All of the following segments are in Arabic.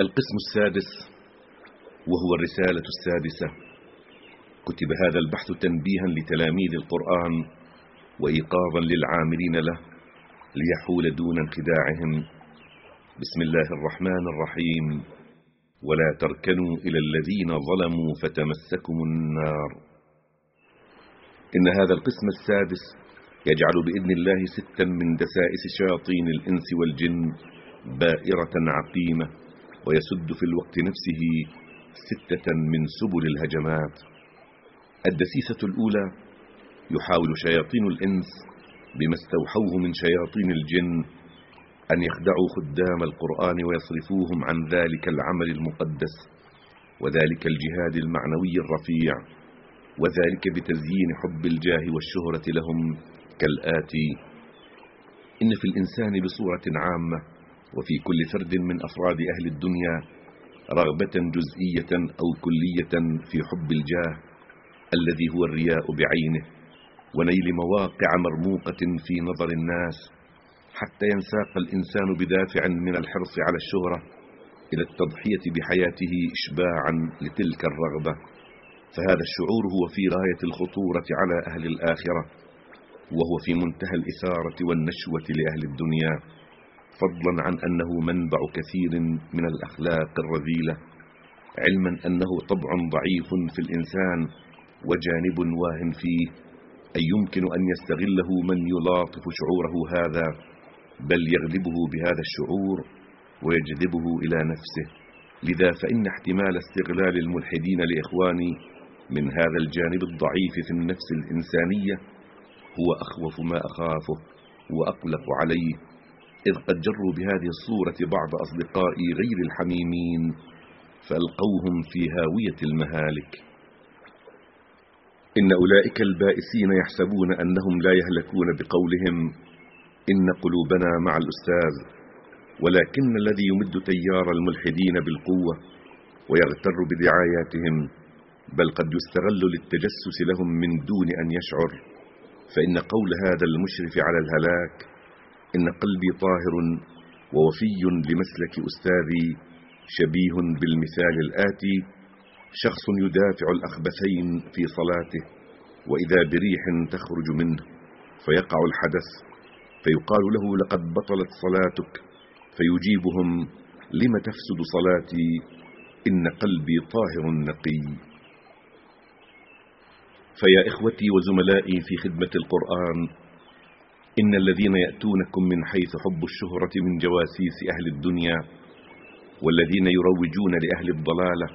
القسم السادس وهو الرسالة السادسة. كتب هذا البحث تنبيها لتلاميذ القرآن وإيقاظا للعاملين له ليحول دون انخداعهم. بسم الله الرحمن الرحيم. ولا تركنوا إلى الذين ظلموا فتمسكم النار. إن هذا القسم السادس يجعل بإذن الله ستا من دسائس شياطين الإنس والجن بائرة عقيمة. ويسد في الوقت نفسه ستة من سبل الهجمات. الدسيسة الأولى يحاول شياطين الإنس بما استوحوه من شياطين الجن أن يخدعوا خدام القرآن ويصرفوهم عن ذلك العمل المقدس وذلك الجهاد المعنوي الرفيع وذلك بتزيين حب الجاه والشهرة لهم كالآتي. إن في الإنسان بصورة عامة وفي كل فرد من أفراد أهل الدنيا رغبة جزئية أو كلية في حب الجاه الذي هو الرياء بعينه ونيل مواقع مرموقة في نظر الناس حتى ينساق الإنسان بدافع من الحرص على الشهرة إلى التضحية بحياته إشباعا لتلك الرغبة. فهذا الشعور هو في غاية الخطورة على أهل الآخرة وهو في منتهى الإثارة والنشوة لأهل الدنيا. فضلا عن أنه منبع كثير من الأخلاق الرذيلة علما أنه طبع ضعيف في الإنسان وجانب واهن فيه أي يمكن أن يستغله من يلاطف شعوره هذا بل يغلبه بهذا الشعور ويجذبه إلى نفسه. لذا فإن احتمال استغلال الملحدين لإخواني من هذا الجانب الضعيف في النفس الإنسانية هو أخوف ما أخافه وأقلق عليه. إذ قد جروا بهذه الصورة بعض أصدقائي غير الحميمين فألقوهم في هاوية المهالك. إن أولئك البائسين يحسبون أنهم لا يهلكون بقولهم إن قلوبنا مع الأستاذ ولكن الذي يمد تيار الملحدين بالقوة ويغتر بدعاياتهم بل قد يستغل للتجسس لهم من دون أن يشعر فإن قول هذا المشرف على الهلاك إن قلبي طاهر ووفي لمسلك أستاذي شبيه بالمثال الآتي شخص يدافع الأخبثين في صلاته وإذا بريح تخرج منه فيقع الحدث فيقال له لقد بطلت صلاتك فيجيبهم لم تفسد صلاتي؟ إن قلبي طاهر نقي. فيا إخوتي وزملائي في خدمة القرآن إن الذين يأتونكم من حيث حب الشهرة من جواسيس أهل الدنيا والذين يروجون لأهل الضلالة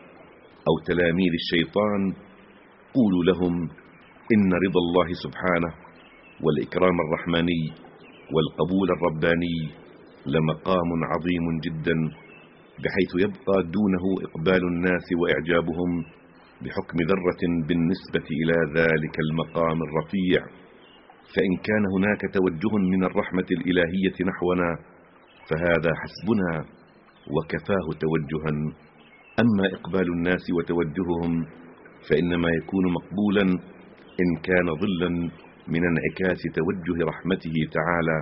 أو تلاميذ الشيطان قولوا لهم إن رضا الله سبحانه والإكرام الرحماني والقبول الرباني لمقام عظيم جدا بحيث يبقى دونه إقبال الناس وإعجابهم بحكم ذرة بالنسبة إلى ذلك المقام الرفيع فإن كان هناك توجه من الرحمة الإلهية نحونا فهذا حسبنا وكفاه توجها. أما إقبال الناس وتوجههم فإنما يكون مقبولا إن كان ظلا من انعكاس توجه رحمته تعالى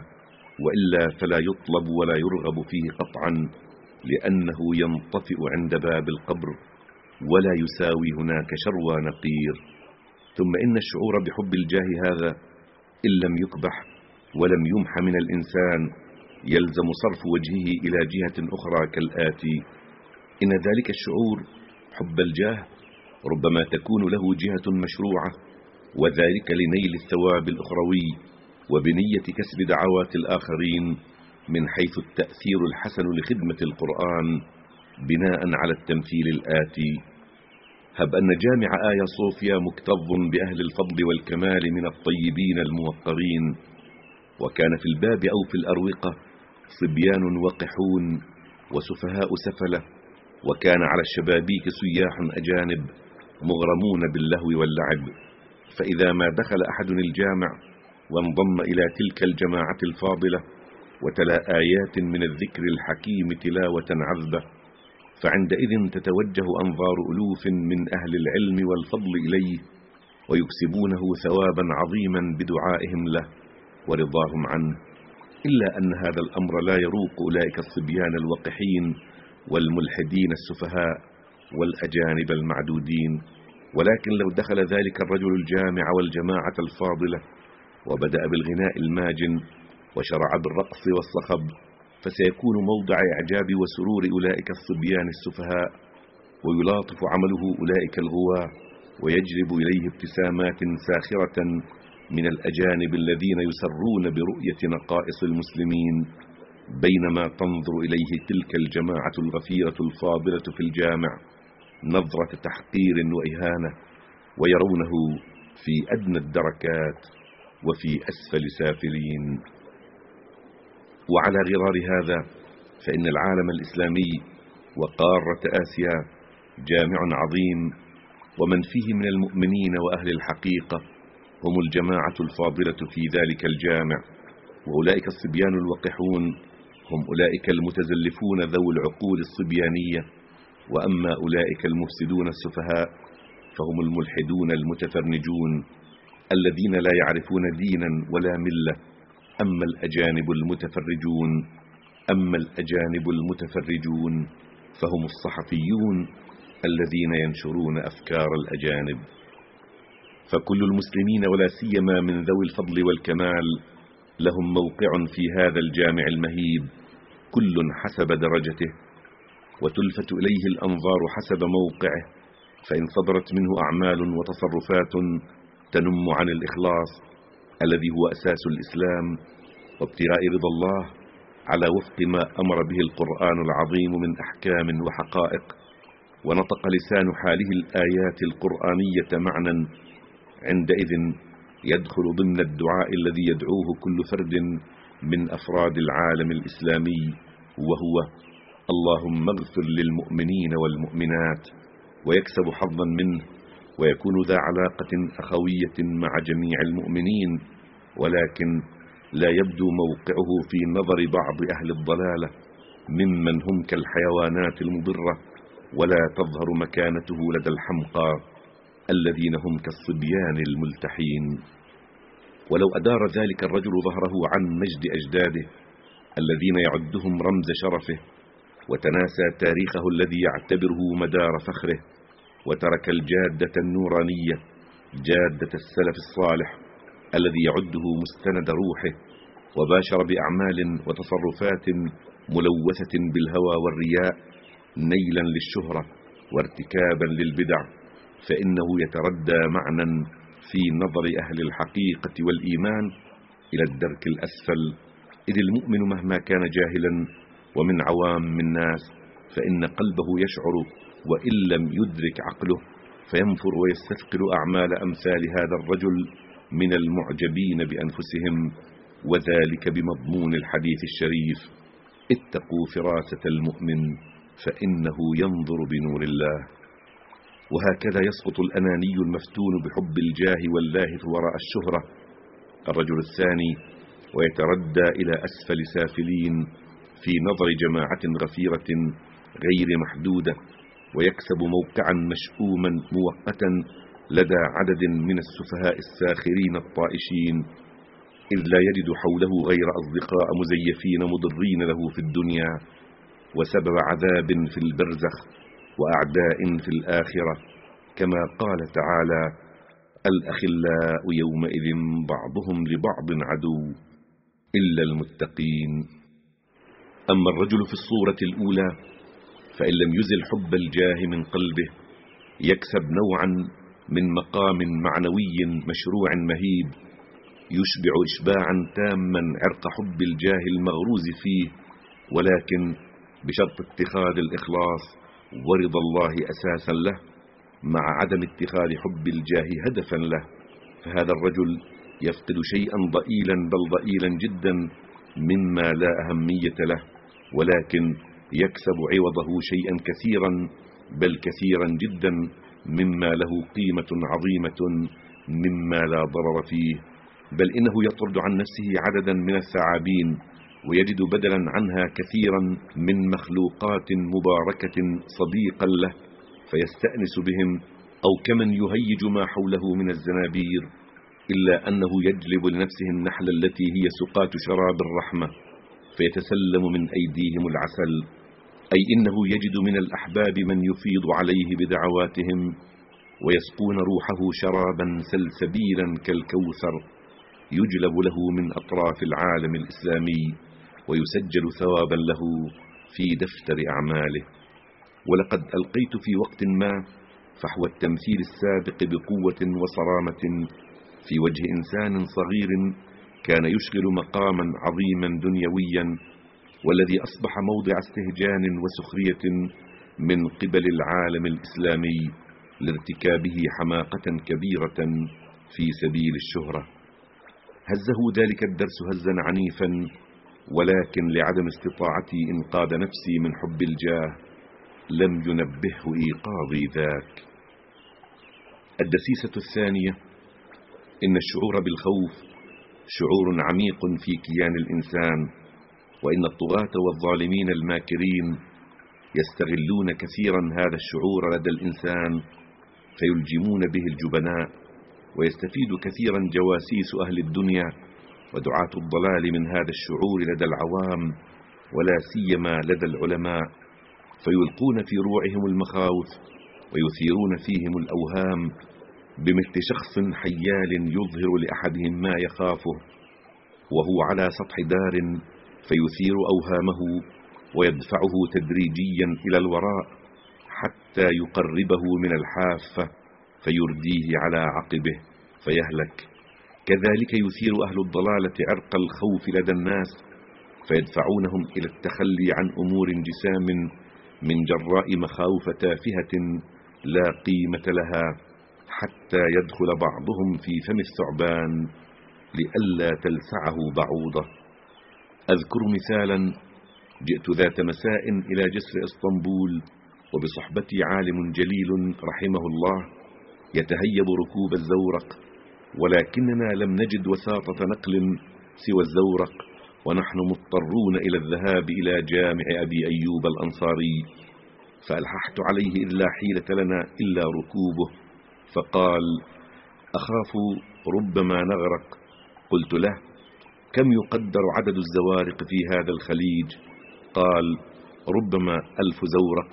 وإلا فلا يطلب ولا يرغب فيه قطعا لأنه ينطفئ عند باب القبر ولا يساوي هناك شروى نقير. ثم إن الشعور بحب الجاه هذا إن لم يقبح ولم يمح من الإنسان يلزم صرف وجهه إلى جهة أخرى كالآتي إن ذلك الشعور حب الجاه ربما تكون له جهة مشروعة وذلك لنيل الثواب الأخروي وبنية كسب دعوات الآخرين من حيث التأثير الحسن لخدمة القرآن بناء على التمثيل الآتي. هب أن جامع آيا صوفيا مكتظ بأهل الفضل والكمال من الطيبين الموقرين وكان في الباب أو في الأروقة صبيان وقحون وسفهاء سفلة. وكان على الشبابيك سياح أجانب مغرمون باللهو واللعب. فإذا ما دخل أحد الجامع وانضم إلى تلك الجماعة الفاضلة وتلا آيات من الذكر الحكيم تلاوة عذبة. فعندئذ تتوجه أنظار ألوف من أهل العلم والفضل إليه ويكسبونه ثوابا عظيما بدعائهم له ورضاهم عنه. إلا أن هذا الأمر لا يروق أولئك الصبيان الوقحين والملحدين السفهاء والأجانب المعدودين. ولكن لو دخل ذلك الرجل الجامع والجماعة الفاضلة وبدأ بالغناء الماجن وشرع بالرقص والصخب فسيكون موضع إعجاب وسرور أولئك الصبيان السفهاء ويلاطف عمله أولئك الغواة ويجلب إليه ابتسامات ساخرة من الأجانب الذين يسرون برؤية نقائص المسلمين بينما تنظر إليه تلك الجماعة الغفيرة الفاضلة في الجامع نظرة تحقير وإهانة ويرونه في أدنى الدركات وفي أسفل سافلين. وعلى غرار هذا فإن العالم الإسلامي وقارة آسيا جامع عظيم ومن فيه من المؤمنين وأهل الحقيقة هم الجماعة الفاضلة في ذلك الجامع وأولئك الصبيان الوقحون هم أولئك المتزلفون ذو العقول الصبيانية وأما أولئك المفسدون السفهاء فهم الملحدون المتفرنجون الذين لا يعرفون دينا ولا ملة. أما الأجانب المتفرجون أما الأجانب المتفرجون فهم الصحفيون الذين ينشرون أفكار الأجانب. فكل المسلمين ولا سيما من ذوي الفضل والكمال لهم موقع في هذا الجامع المهيب كل حسب درجته. وتلفت إليه الأنظار حسب موقعه فإن صدرت منه أعمال وتصرفات تنم عن الإخلاص الذي هو أساس الإسلام وابتغاء رضا الله على وفق ما أمر به القرآن العظيم من أحكام وحقائق. ونطق لسان حاله الآيات القرآنية معنى عندئذ يدخل ضمن الدعاء الذي يدعوه كل فرد من أفراد العالم الإسلامي وهو اللهم اغفر للمؤمنين والمؤمنات ويكسب حظا منه ويكون ذا علاقة أخوية مع جميع المؤمنين ولكن لا يبدو موقعه في نظر بعض أهل الضلالة ممن هم كالحيوانات المضرة ولا تظهر مكانته لدى الحمقى الذين هم كالصبيان الملتحين. ولو أدار ذلك الرجل ظهره عن مجد أجداده الذين يعدهم رمز شرفه وتناسى تاريخه الذي يعتبره مدار فخره. وترك الجادة النورانية جادة السلف الصالح الذي يعده مستند روحه وباشر بأعمال وتصرفات ملوثة بالهوى والرياء نيلا للشهرة وارتكابا للبدع فإنه يتردى معنى في نظر أهل الحقيقة والإيمان إلى الدرك الأسفل. إذ المؤمن مهما كان جاهلا ومن عوام الناس فإن قلبه يشعر وإن لم يدرك عقله فينفر ويستثقل أعمال أمثال هذا الرجل من المعجبين بأنفسهم وذلك بمضمون الحديث الشريف اتقوا فراسة المؤمن فإنه ينظر بنور الله. وهكذا يسقط الأناني المفتون بحب الجاه واللاهث وراء الشهرة. الرجل الثاني ويتردى إلى أسفل سافلين في نظر جماعة غفيرة غير محدودة. ويكسب موقعا مشؤوما مؤقتا لدى عدد من السفهاء الساخرين الطائشين إذ لا يجد حوله غير أصدقاء مزيفين مضرين له في الدنيا وسبب عذاب في البرزخ وأعداء في الآخرة. كما قال تعالى الأخلاء يومئذ بعضهم لبعض عدو إلا المتقين. أما الرجل في الصورة الأولى فإن لم يزل حب الجاه من قلبه يكسب نوعا من مقام معنوي مشروع مهيب يشبع إشباعا تاما عرق حب الجاه المغروز فيه ولكن بشرط اتخاذ الإخلاص ورضا الله أساسا له مع عدم اتخاذ حب الجاه هدفا له فهذا الرجل يفقد شيئا ضئيلا بل ضئيلا جدا مما لا أهمية له ولكن يكسب عوضه شيئا كثيرا بل كثيرا جدا مما له قيمة عظيمة مما لا ضرر فيه. بل إنه يطرد عن نفسه عددا من الثعابين ويجد بدلا عنها كثيرا من مخلوقات مباركة صديقا له فيستأنس بهم أو كمن يهيج ما حوله من الزنابير إلا أنه يجلب لنفسه النحل التي هي سقات شراب الرحمة فيتسلم من أيديهم العسل. أي إنه يجد من الأحباب من يفيض عليه بدعواتهم ويسقون روحه شرابا سلسبيلا كالكوثر يجلب له من أطراف العالم الإسلامي ويسجل ثوابا له في دفتر أعماله. ولقد ألقيت في وقت ما فحوى التمثيل السابق بقوة وصرامة في وجه إنسان صغير كان يشغل مقاما عظيما دنيويا والذي أصبح موضع استهجان وسخرية من قبل العالم الإسلامي لارتكابه حماقة كبيرة في سبيل الشهرة. هزه ذلك الدرس هزا عنيفا ولكن لعدم استطاعتي إنقاذ نفسي من حب الجاه لم ينبهه إيقاظي ذاك. الدسيسة الثانية إن الشعور بالخوف شعور عميق في كيان الإنسان. وإن الطغاة والظالمين الماكرين يستغلون كثيرا هذا الشعور لدى الإنسان فيلجمون به الجبناء ويستفيد كثيرا جواسيس أهل الدنيا ودعاة الضلال من هذا الشعور لدى العوام ولا سيما لدى العلماء فيلقون في روعهم المخاوف ويثيرون فيهم الأوهام بمثل شخص حيال يظهر لأحدهم ما يخافه وهو على سطح دار فيثير أوهامه ويدفعه تدريجيا إلى الوراء حتى يقربه من الحافة فيرديه على عقبه فيهلك. كذلك يثير أهل الضلالة عرق الخوف لدى الناس فيدفعونهم إلى التخلي عن أمور جسام من جراء مخاوف تافهة لا قيمة لها حتى يدخل بعضهم في فم الثعبان لئلا تلسعه بعوضة. أذكر مثالا جئت ذات مساء إلى جسر إسطنبول وبصحبتي عالم جليل رحمه الله يتهيب ركوب الزورق ولكننا لم نجد وساطة نقل سوى الزورق ونحن مضطرون إلى الذهاب إلى جامع أبي أيوب الأنصاري فألححت عليه إذ لا حيلة لنا إلا ركوبه فقال أخاف ربما نغرق. قلت له كم يقدر عدد الزوارق في هذا الخليج؟ قال ربما ألف زورق.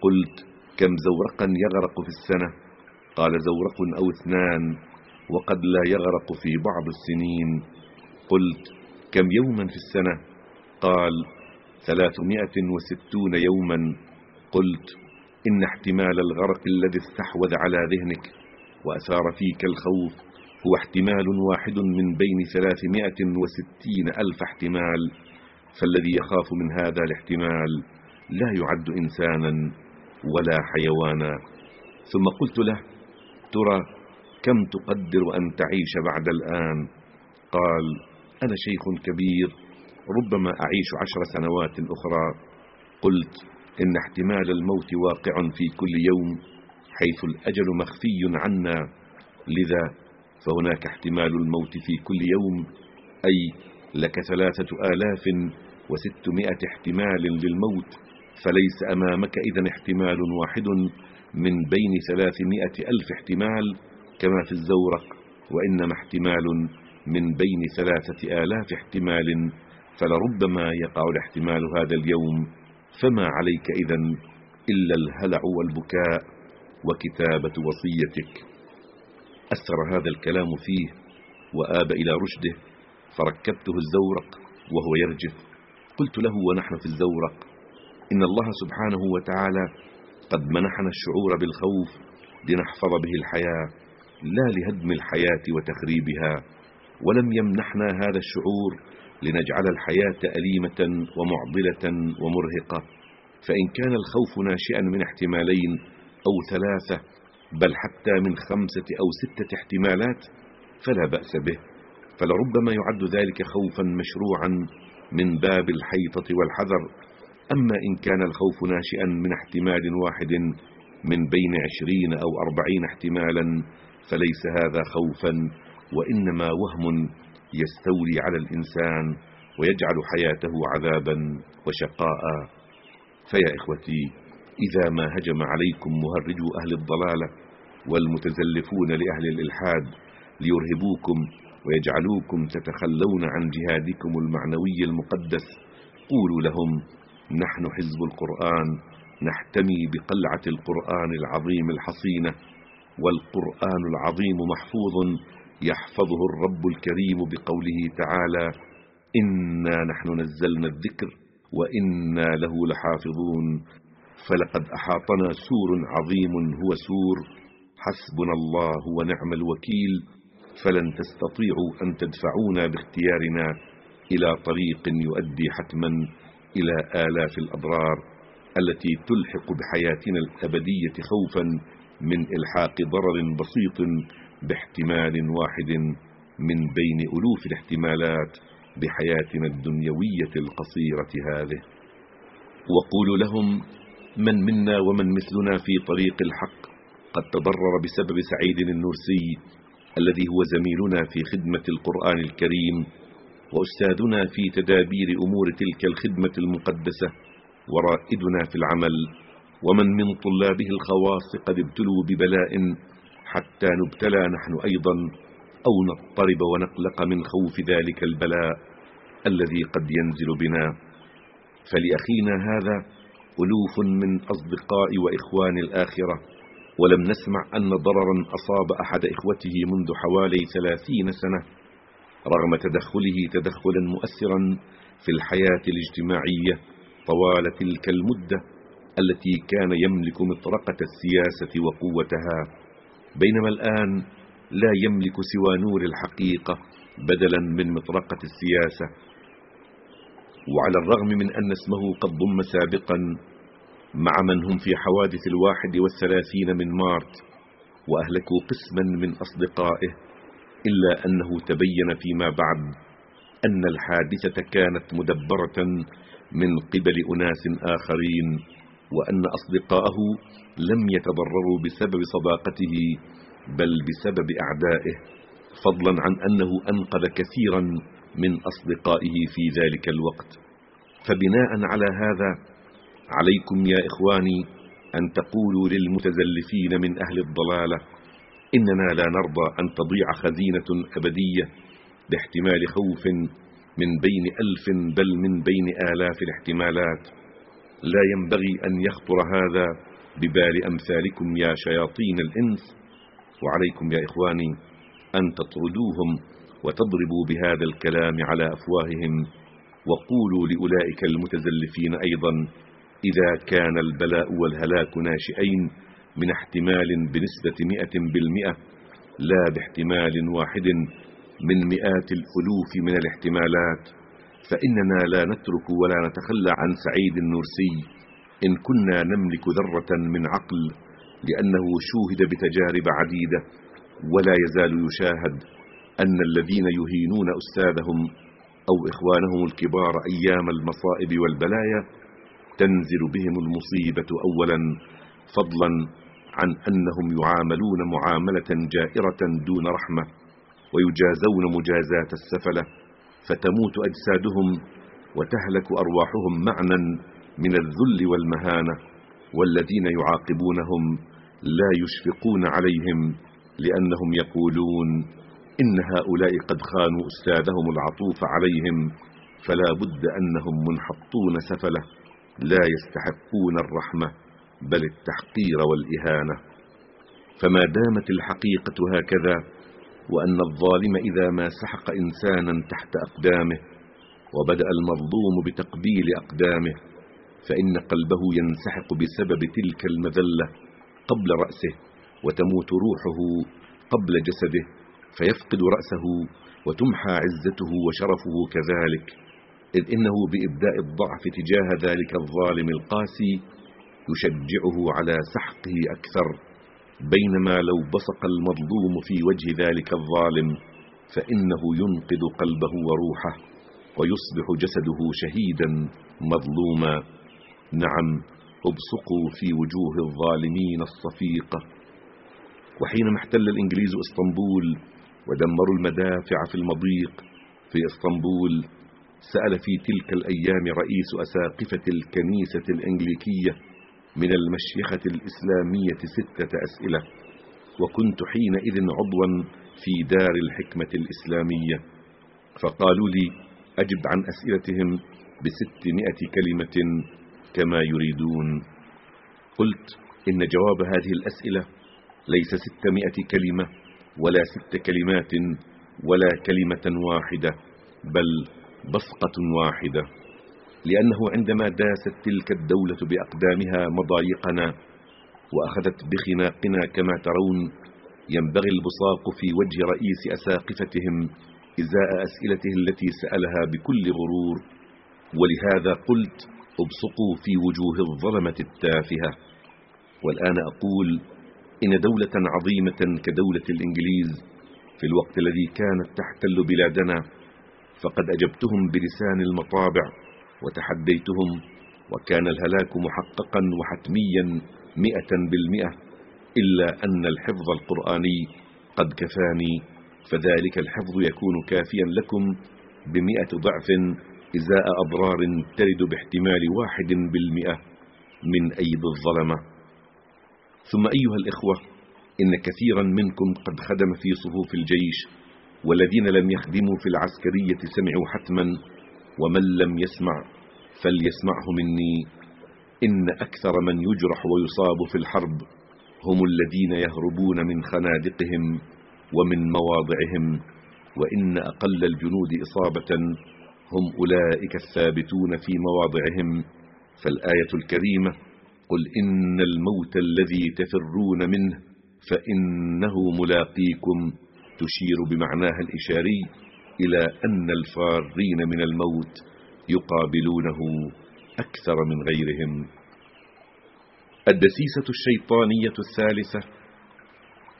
قلت كم زورقا يغرق في السنة؟ قال زورق أو اثنان وقد لا يغرق في بعض السنين. قلت كم يوما في السنة؟ قال ثلاثمائة وستون يوما. قلت إن احتمال الغرق الذي استحوذ على ذهنك وأثار فيك الخوف هو احتمال واحد من بين ثلاثمائة وستين ألف احتمال فالذي يخاف من هذا الاحتمال لا يعد إنسانا ولا حيوانا. ثم قلت له ترى كم تقدر أن تعيش بعد الآن؟ قال أنا شيخ كبير ربما أعيش عشر سنوات أخرى. قلت إن احتمال الموت واقع في كل يوم حيث الأجل مخفي عنا لذا فهناك احتمال الموت في كل يوم أي لك ثلاثة آلاف وستمائة احتمال للموت فليس أمامك إذا احتمال واحد من بين ثلاثمائة ألف احتمال كما في الزورق وإنما احتمال من بين ثلاثة آلاف احتمال فلربما يقع الاحتمال هذا اليوم فما عليك إذا إلا الهلع والبكاء وكتابة وصيتك. أسر هذا الكلام فيه وآب إلى رشده فركبته الزورق وهو يرجف. قلت له ونحن في الزورق. إن الله سبحانه وتعالى قد منحنا الشعور بالخوف لنحفظ به الحياة لا لهدم الحياة وتخريبها ولم يمنحنا هذا الشعور لنجعل الحياة أليمة ومعضلة ومرهقة. فإن كان الخوف ناشئا من احتمالين أو ثلاثة بل حتى من خمسة أو ستة احتمالات فلا بأس به فلربما يعد ذلك خوفا مشروعا من باب الحيطة والحذر. أما إن كان الخوف ناشئا من احتمال واحد من بين عشرين أو أربعين احتمالا فليس هذا خوفا وإنما وهم يستولي على الإنسان ويجعل حياته عذابا وشقاء. فيا إخوتي إذا ما هجم عليكم مهرجو أهل الضلالة والمتزلفون لأهل الإلحاد ليرهبوكم ويجعلوكم تتخلون عن جهادكم المعنوي المقدس. قولوا لهم نحن حزب القرآن نحتمي بقلعة القرآن العظيم الحصينة والقرآن العظيم محفوظ يحفظه الرب الكريم بقوله تعالى إنا نحن نزلنا الذكر وإنا له لحافظون فلقد أحاطنا سور عظيم هو سور. حسبنا الله ونعم الوكيل. فلن تستطيعوا أن تدفعونا باختيارنا. إلى طريق يؤدي حتما إلى آلاف الأضرار التي تلحق بحياتنا الأبدية خوفا من إلحاق ضرر بسيط باحتمال واحد من بين ألوف الاحتمالات بحياتنا الدنيوية القصيرة هذه. وقولوا لهم من منا ومن مثلنا في طريق الحق. قد تضرر بسبب سعيد النرسي الذي هو زميلنا في خدمة القرآن الكريم وأستاذنا في تدابير أمور تلك الخدمة المقدسة ورائدنا في العمل. ومن من طلابه الخواص قد ابتلوا ببلاء حتى نبتلى نحن أيضا أو نضطرب ونقلق من خوف ذلك البلاء الذي قد ينزل بنا. فلأخينا هذا ألوف من أصدقاء وإخوان الآخرة ولم نسمع أن ضررا أصاب أحد إخوته منذ حوالي ثلاثين سنة رغم تدخله تدخلا مؤثرا في الحياة الاجتماعية طوال تلك المدة التي كان يملك مطرقة السياسة وقوتها. بينما الآن لا يملك سوى نور الحقيقة بدلا من مطرقة السياسة. وعلى الرغم من أن اسمه قد ضم سابقا مع من هم في حوادث الواحد والثلاثين من مارت وأهلكوا قسما من أصدقائه إلا أنه تبين فيما بعد أن الحادثة كانت مدبرة من قبل أناس آخرين وأن أصدقاءه لم يتضرروا بسبب صداقته بل بسبب أعدائه فضلا عن أنه أنقذ كثيرا من أصدقائه في ذلك الوقت. فبناء على هذا عليكم يا إخواني أن تقولوا للمتزلفين من أهل الضلالة إننا لا نرضى أن تضيع خزينة أبدية باحتمال خوف من بين ألف بل من بين آلاف الاحتمالات. لا ينبغي أن يخطر هذا ببال أمثالكم يا شياطين الإنس. وعليكم يا إخواني أن تطردوهم وتضربوا بهذا الكلام على أفواههم وقولوا لأولئك المتزلفين أيضا إذا كان البلاء والهلاك ناشئين من احتمال بنسبة مئة بالمئة لا باحتمال واحد من مئات الألوف من الاحتمالات فإننا لا نترك ولا نتخلى عن سعيد النرسي إن كنا نملك ذرة من عقل لأنه شوهد بتجارب عديدة ولا يزال يشاهد أن الذين يهينون أستاذهم أو إخوانهم الكبار أيام المصائب والبلايا تنزل بهم المصيبة أولا فضلا عن أنهم يعاملون معاملة جائرة دون رحمة ويجازون مجازات السفلة فتموت أجسادهم وتهلك أرواحهم معنى من الذل والمهانة والذين يعاقبونهم لا يشفقون عليهم لأنهم يقولون إن هؤلاء قد خانوا أستاذهم العطوف عليهم فلا بد أنهم منحطون سفلة لا يستحقون الرحمة بل التحقير والإهانة. فما دامت الحقيقة هكذا وأن الظالم إذا ما سحق إنسانا تحت أقدامه وبدأ المظلوم بتقبيل أقدامه فإن قلبه ينسحق بسبب تلك المذلة قبل رأسه وتموت روحه قبل جسده. فيفقد رأسه وتمحى عزته وشرفه كذلك إذ إنه بإبداء الضعف تجاه ذلك الظالم القاسي يشجعه على سحقه أكثر بينما لو بصق المظلوم في وجه ذلك الظالم فإنه ينقذ قلبه وروحه ويصبح جسده شهيدا مظلوما. نعم ابصقوا في وجوه الظالمين الصفيقة. وحينما احتل الإنجليز إسطنبول ودمروا المدافع في المضيق في إسطنبول. سأل في تلك الأيام رئيس أساقفة الكنيسة الإنجليكية من المشيخة الإسلامية ستة أسئلة وكنت حينئذ عضوا في دار الحكمة الإسلامية. فقالوا لي أجب عن أسئلتهم بستمائة كلمة كما يريدون. قلت إن جواب هذه الأسئلة ليس ستمائة كلمة ولا ست كلمات ولا كلمة واحدة بل بصقة واحدة. لأنه عندما داست تلك الدولة بأقدامها مضايقنا وأخذت بخناقنا كما ترون ينبغي البصاق في وجه رئيس أساقفتهم إزاء أسئلته التي سألها بكل غرور. ولهذا قلت ابصقوا في وجوه الظلمة التافهة. والآن أقول إن دولة عظيمة كدولة الإنجليز في الوقت الذي كانت تحتل بلادنا فقد أجبتهم بلسان المطابع وتحديتهم وكان الهلاك محققا وحتميا مئة بالمئة إلا أن الحفظ القرآني قد كفاني فذلك الحفظ يكون كافيا لكم بمئة ضعف إزاء أضرار ترد باحتمال واحد بالمئة من أيد الظلمة. ثم أيها الإخوة إن كثيرا منكم قد خدم في صفوف الجيش والذين لم يخدموا في العسكرية سمعوا حتما ومن لم يسمع فليسمعه مني إن أكثر من يجرح ويصاب في الحرب هم الذين يهربون من خنادقهم ومن مواضعهم وإن أقل الجنود إصابة هم أولئك الثابتون في مواضعهم. فالآية الكريمة قل إن الموت الذي تفرون منه فإنه ملاقيكم. تشير بمعناها الإشاري إلى أن الفارين من الموت يقابلونه أكثر من غيرهم. الدسيسة الشيطانية الثالثة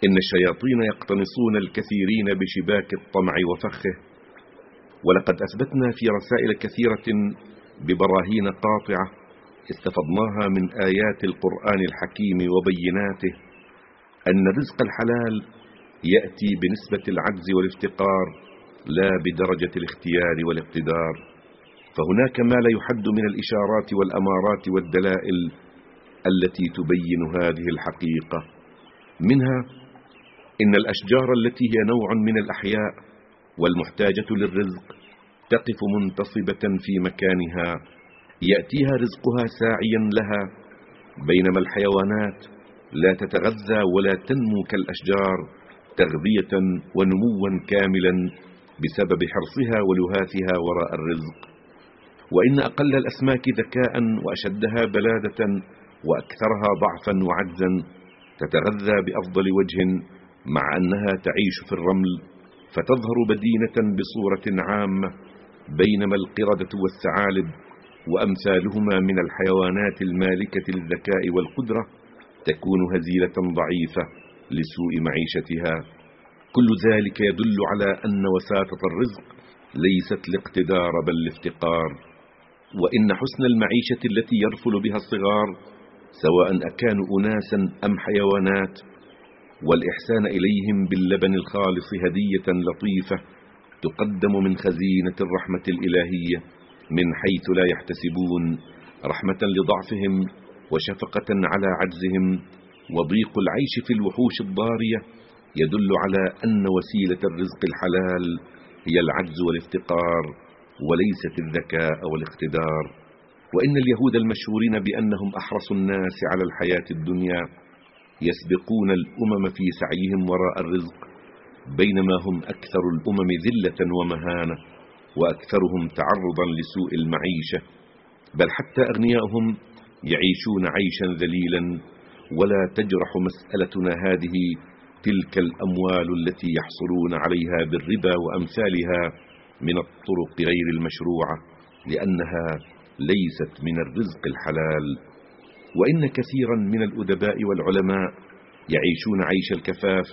إن الشياطين يقتنصون الكثيرين بشباك الطمع وفخه. ولقد أثبتنا في رسائل كثيرة ببراهين قاطعة استفضناها من آيات القرآن الحكيم وبيناته أن رزق الحلال يأتي بنسبة العجز والافتقار لا بدرجة الاختيار والاقتدار. فهناك ما لا يحد من الإشارات والأمارات والدلائل التي تبين هذه الحقيقة. منها إن الأشجار التي هي نوع من الأحياء والمحتاجة للرزق تقف منتصبة في مكانها يأتيها رزقها ساعيا لها بينما الحيوانات لا تتغذى ولا تنمو كالأشجار تغذية ونموا كاملا بسبب حرصها ولهاثها وراء الرزق. وإن أقل الأسماك ذكاء وأشدها بلادة وأكثرها ضعفا وعجزا تتغذى بأفضل وجه مع أنها تعيش في الرمل فتظهر بدينة بصورة عامة بينما القردة والثعالب وأمثالهما من الحيوانات المالكة للذكاء والقدرة تكون هزيلة ضعيفة لسوء معيشتها. كل ذلك يدل على أن وساطة الرزق ليست الاقتدار بل الافتقار وإن حسن المعيشة التي يرفل بها الصغار سواء أكانوا أناسا أم حيوانات والإحسان إليهم باللبن الخالص هدية لطيفة تقدم من خزينة الرحمة الإلهية. من حيث لا يحتسبون رحمة لضعفهم وشفقة على عجزهم. وضيق العيش في الوحوش الضارية يدل على أن وسيلة الرزق الحلال هي العجز والافتقار وليست الذكاء والاقتدار. وإن اليهود المشهورين بأنهم أحرص الناس على الحياة الدنيا يسبقون الأمم في سعيهم وراء الرزق بينما هم أكثر الأمم ذلة ومهانة. وأكثرهم تعرضا لسوء المعيشة بل حتى أغنياءهم يعيشون عيشا ذليلا ولا تجرح مسألتنا هذه تلك الأموال التي يحصلون عليها بالربا وأمثالها من الطرق غير المشروعة لأنها ليست من الرزق الحلال. وإن كثيرا من الأدباء والعلماء يعيشون عيش الكفاف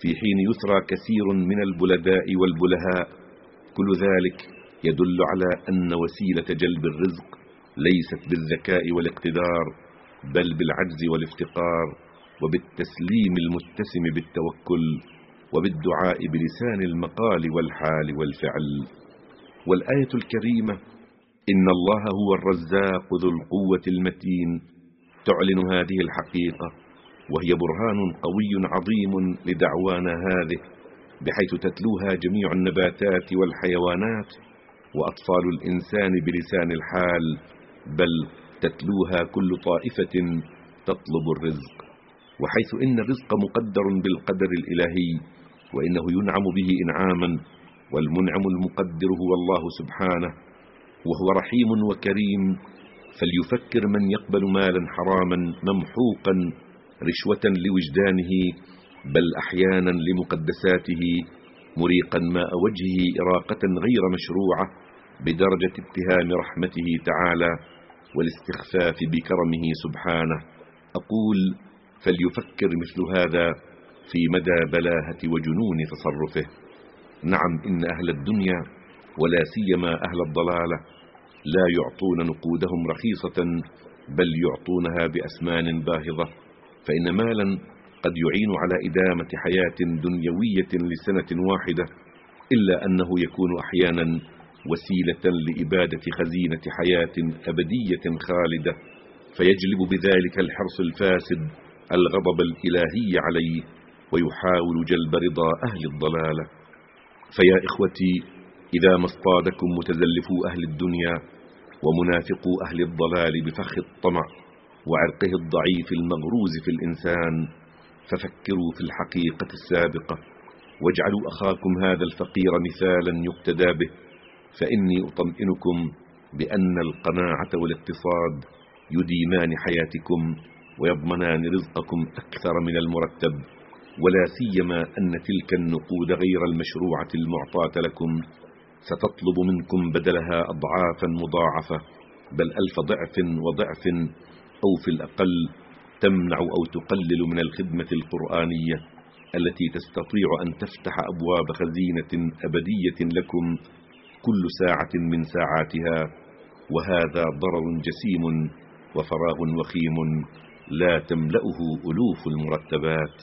في حين يثرى كثير من البلداء والبلهاء. كل ذلك يدل على أن وسيلة جلب الرزق ليست بالذكاء والاقتدار بل بالعجز والافتقار وبالتسليم المتسم بالتوكل وبالدعاء بلسان المقال والحال والفعل. والآية الكريمة إن الله هو الرزاق ذو القوة المتين. تعلن هذه الحقيقة وهي برهان قوي عظيم لدعوانا هذه. بحيث تتلوها جميع النباتات والحيوانات وأطفال الإنسان بلسان الحال بل تتلوها كل طائفة تطلب الرزق. وحيث إن الرزق مقدر بالقدر الإلهي وإنه ينعم به إنعاما والمنعم المقدر هو الله سبحانه وهو رحيم وكريم. فليفكر من يقبل مالا حراما ممحوقا رشوة لوجدانه بل أحيانا لمقدساته مريقا ماء وجهه إراقة غير مشروعة بدرجة اتهام رحمته تعالى والاستخفاف بكرمه سبحانه. أقول فليفكر مثل هذا في مدى بلاهة وجنون تصرفه. نعم إن أهل الدنيا ولا سيما أهل الضلالة لا يعطون نقودهم رخيصة بل يعطونها بأسمان باهظة. فإن مالا قد يعين على إدامة حياة دنيوية لسنة واحدة إلا أنه يكون أحيانا وسيلة لإبادة خزينة حياة أبدية خالدة فيجلب بذلك الحرص الفاسد الغضب الإلهي عليه ويحاول جلب رضا أهل الضلالة. فيا إخوتي إذا ما اصطادكم متزلفو أهل الدنيا ومنافقو أهل الضلال بفخ الطمع وعرقه الضعيف المغروز في الإنسان ففكروا في الحقيقة السابقة واجعلوا أخاكم هذا الفقير مثالا يقتدى به فإني أطمئنكم بأن القناعة والاقتصاد يديمان حياتكم ويضمنان رزقكم أكثر من المرتب ولا سيما أن تلك النقود غير المشروعة المعطاة لكم ستطلب منكم بدلها أضعافا مضاعفة بل ألف ضعف وضعف أو في الأقل تمنع أو تقلل من الخدمة القرآنية التي تستطيع أن تفتح أبواب خزينة أبدية لكم كل ساعة من ساعاتها وهذا ضرر جسيم وفراغ وخيم لا تملأه ألوف المرتبات.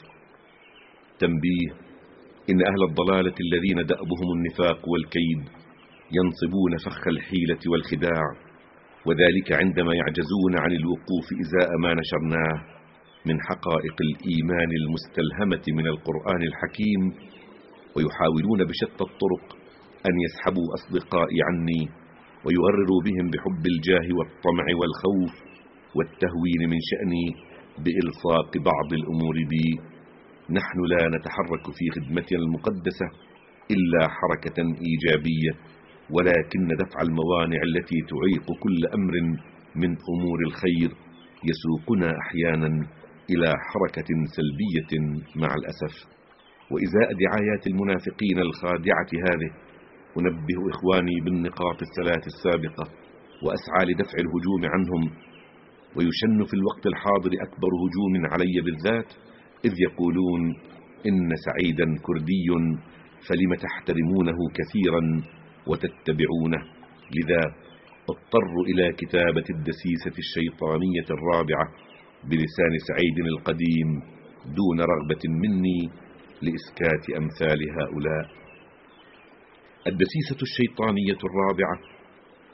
تنبيه إن أهل الضلالة الذين دأبهم النفاق والكيد ينصبون فخ الحيلة والخداع وذلك عندما يعجزون عن الوقوف إزاء ما نشرناه من حقائق الإيمان المستلهمة من القرآن الحكيم ويحاولون بشتى الطرق أن يسحبوا أصدقائي عني ويغرروا بهم بحب الجاه والطمع والخوف والتهوين من شأني بإلصاق بعض الأمور بي. نحن لا نتحرك في خدمتنا المقدسة إلا حركة إيجابية ولكن دفع الموانع التي تعيق كل أمر من أمور الخير يسوقنا أحيانا إلى حركة سلبية مع الأسف. وإزاء دعايات المنافقين الخادعة هذه أنبه إخواني بالنقاط الثلاث السابقة وأسعى لدفع الهجوم عنهم ويشن في الوقت الحاضر أكبر هجوم علي بالذات إذ يقولون إن سعيدا كردي فلم تحترمونه كثيرا؟ وتتبعونه. لذا اضطروا إلى كتابة الدسيسة الشيطانية الرابعة بلسان سعيد القديم دون رغبة مني لإسكات أمثال هؤلاء. الدسيسة الشيطانية الرابعة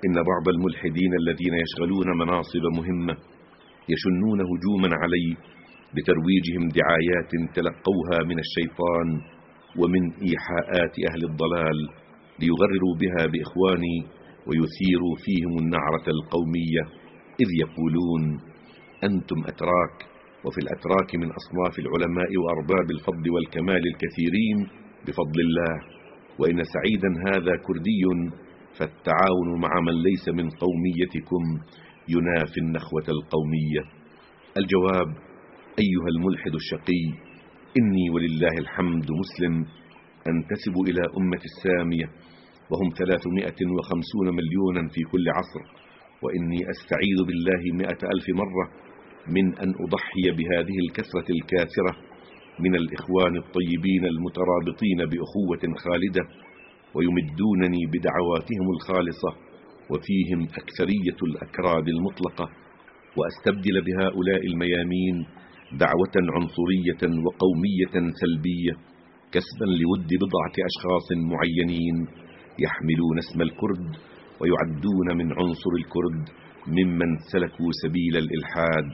إن بعض الملحدين الذين يشغلون مناصب مهمة يشنون هجوما علي بترويجهم دعايات تلقوها من الشيطان ومن إيحاءات أهل الضلال ليغرروا بها بإخواني ويثيروا فيهم النعرة القومية إذ يقولون أنتم أتراك وفي الأتراك من أصناف العلماء وأرباب الفضل والكمال الكثيرين بفضل الله وإن سعيدا هذا كردي فالتعاون مع من ليس من قوميتكم ينافي النخوة القومية. الجواب أيها الملحد الشقي إني ولله الحمد مسلم أنتسب إلى أمة السامية وهم ثلاثمائة وخمسون مليونا في كل عصر وإني أستعيذ بالله مئة ألف مرة من أن أضحي بهذه الكثرة الكاثرة من الإخوان الطيبين المترابطين بأخوة خالدة ويمدونني بدعواتهم الخالصة وفيهم أكثرية الأكراد المطلقة وأستبدل بهؤلاء الميامين دعوة عنصرية وقومية سلبية كسبا لود بضعة أشخاص معينين. يحملون اسم الكرد ويعدون من عنصر الكرد ممن سلكوا سبيل الإلحاد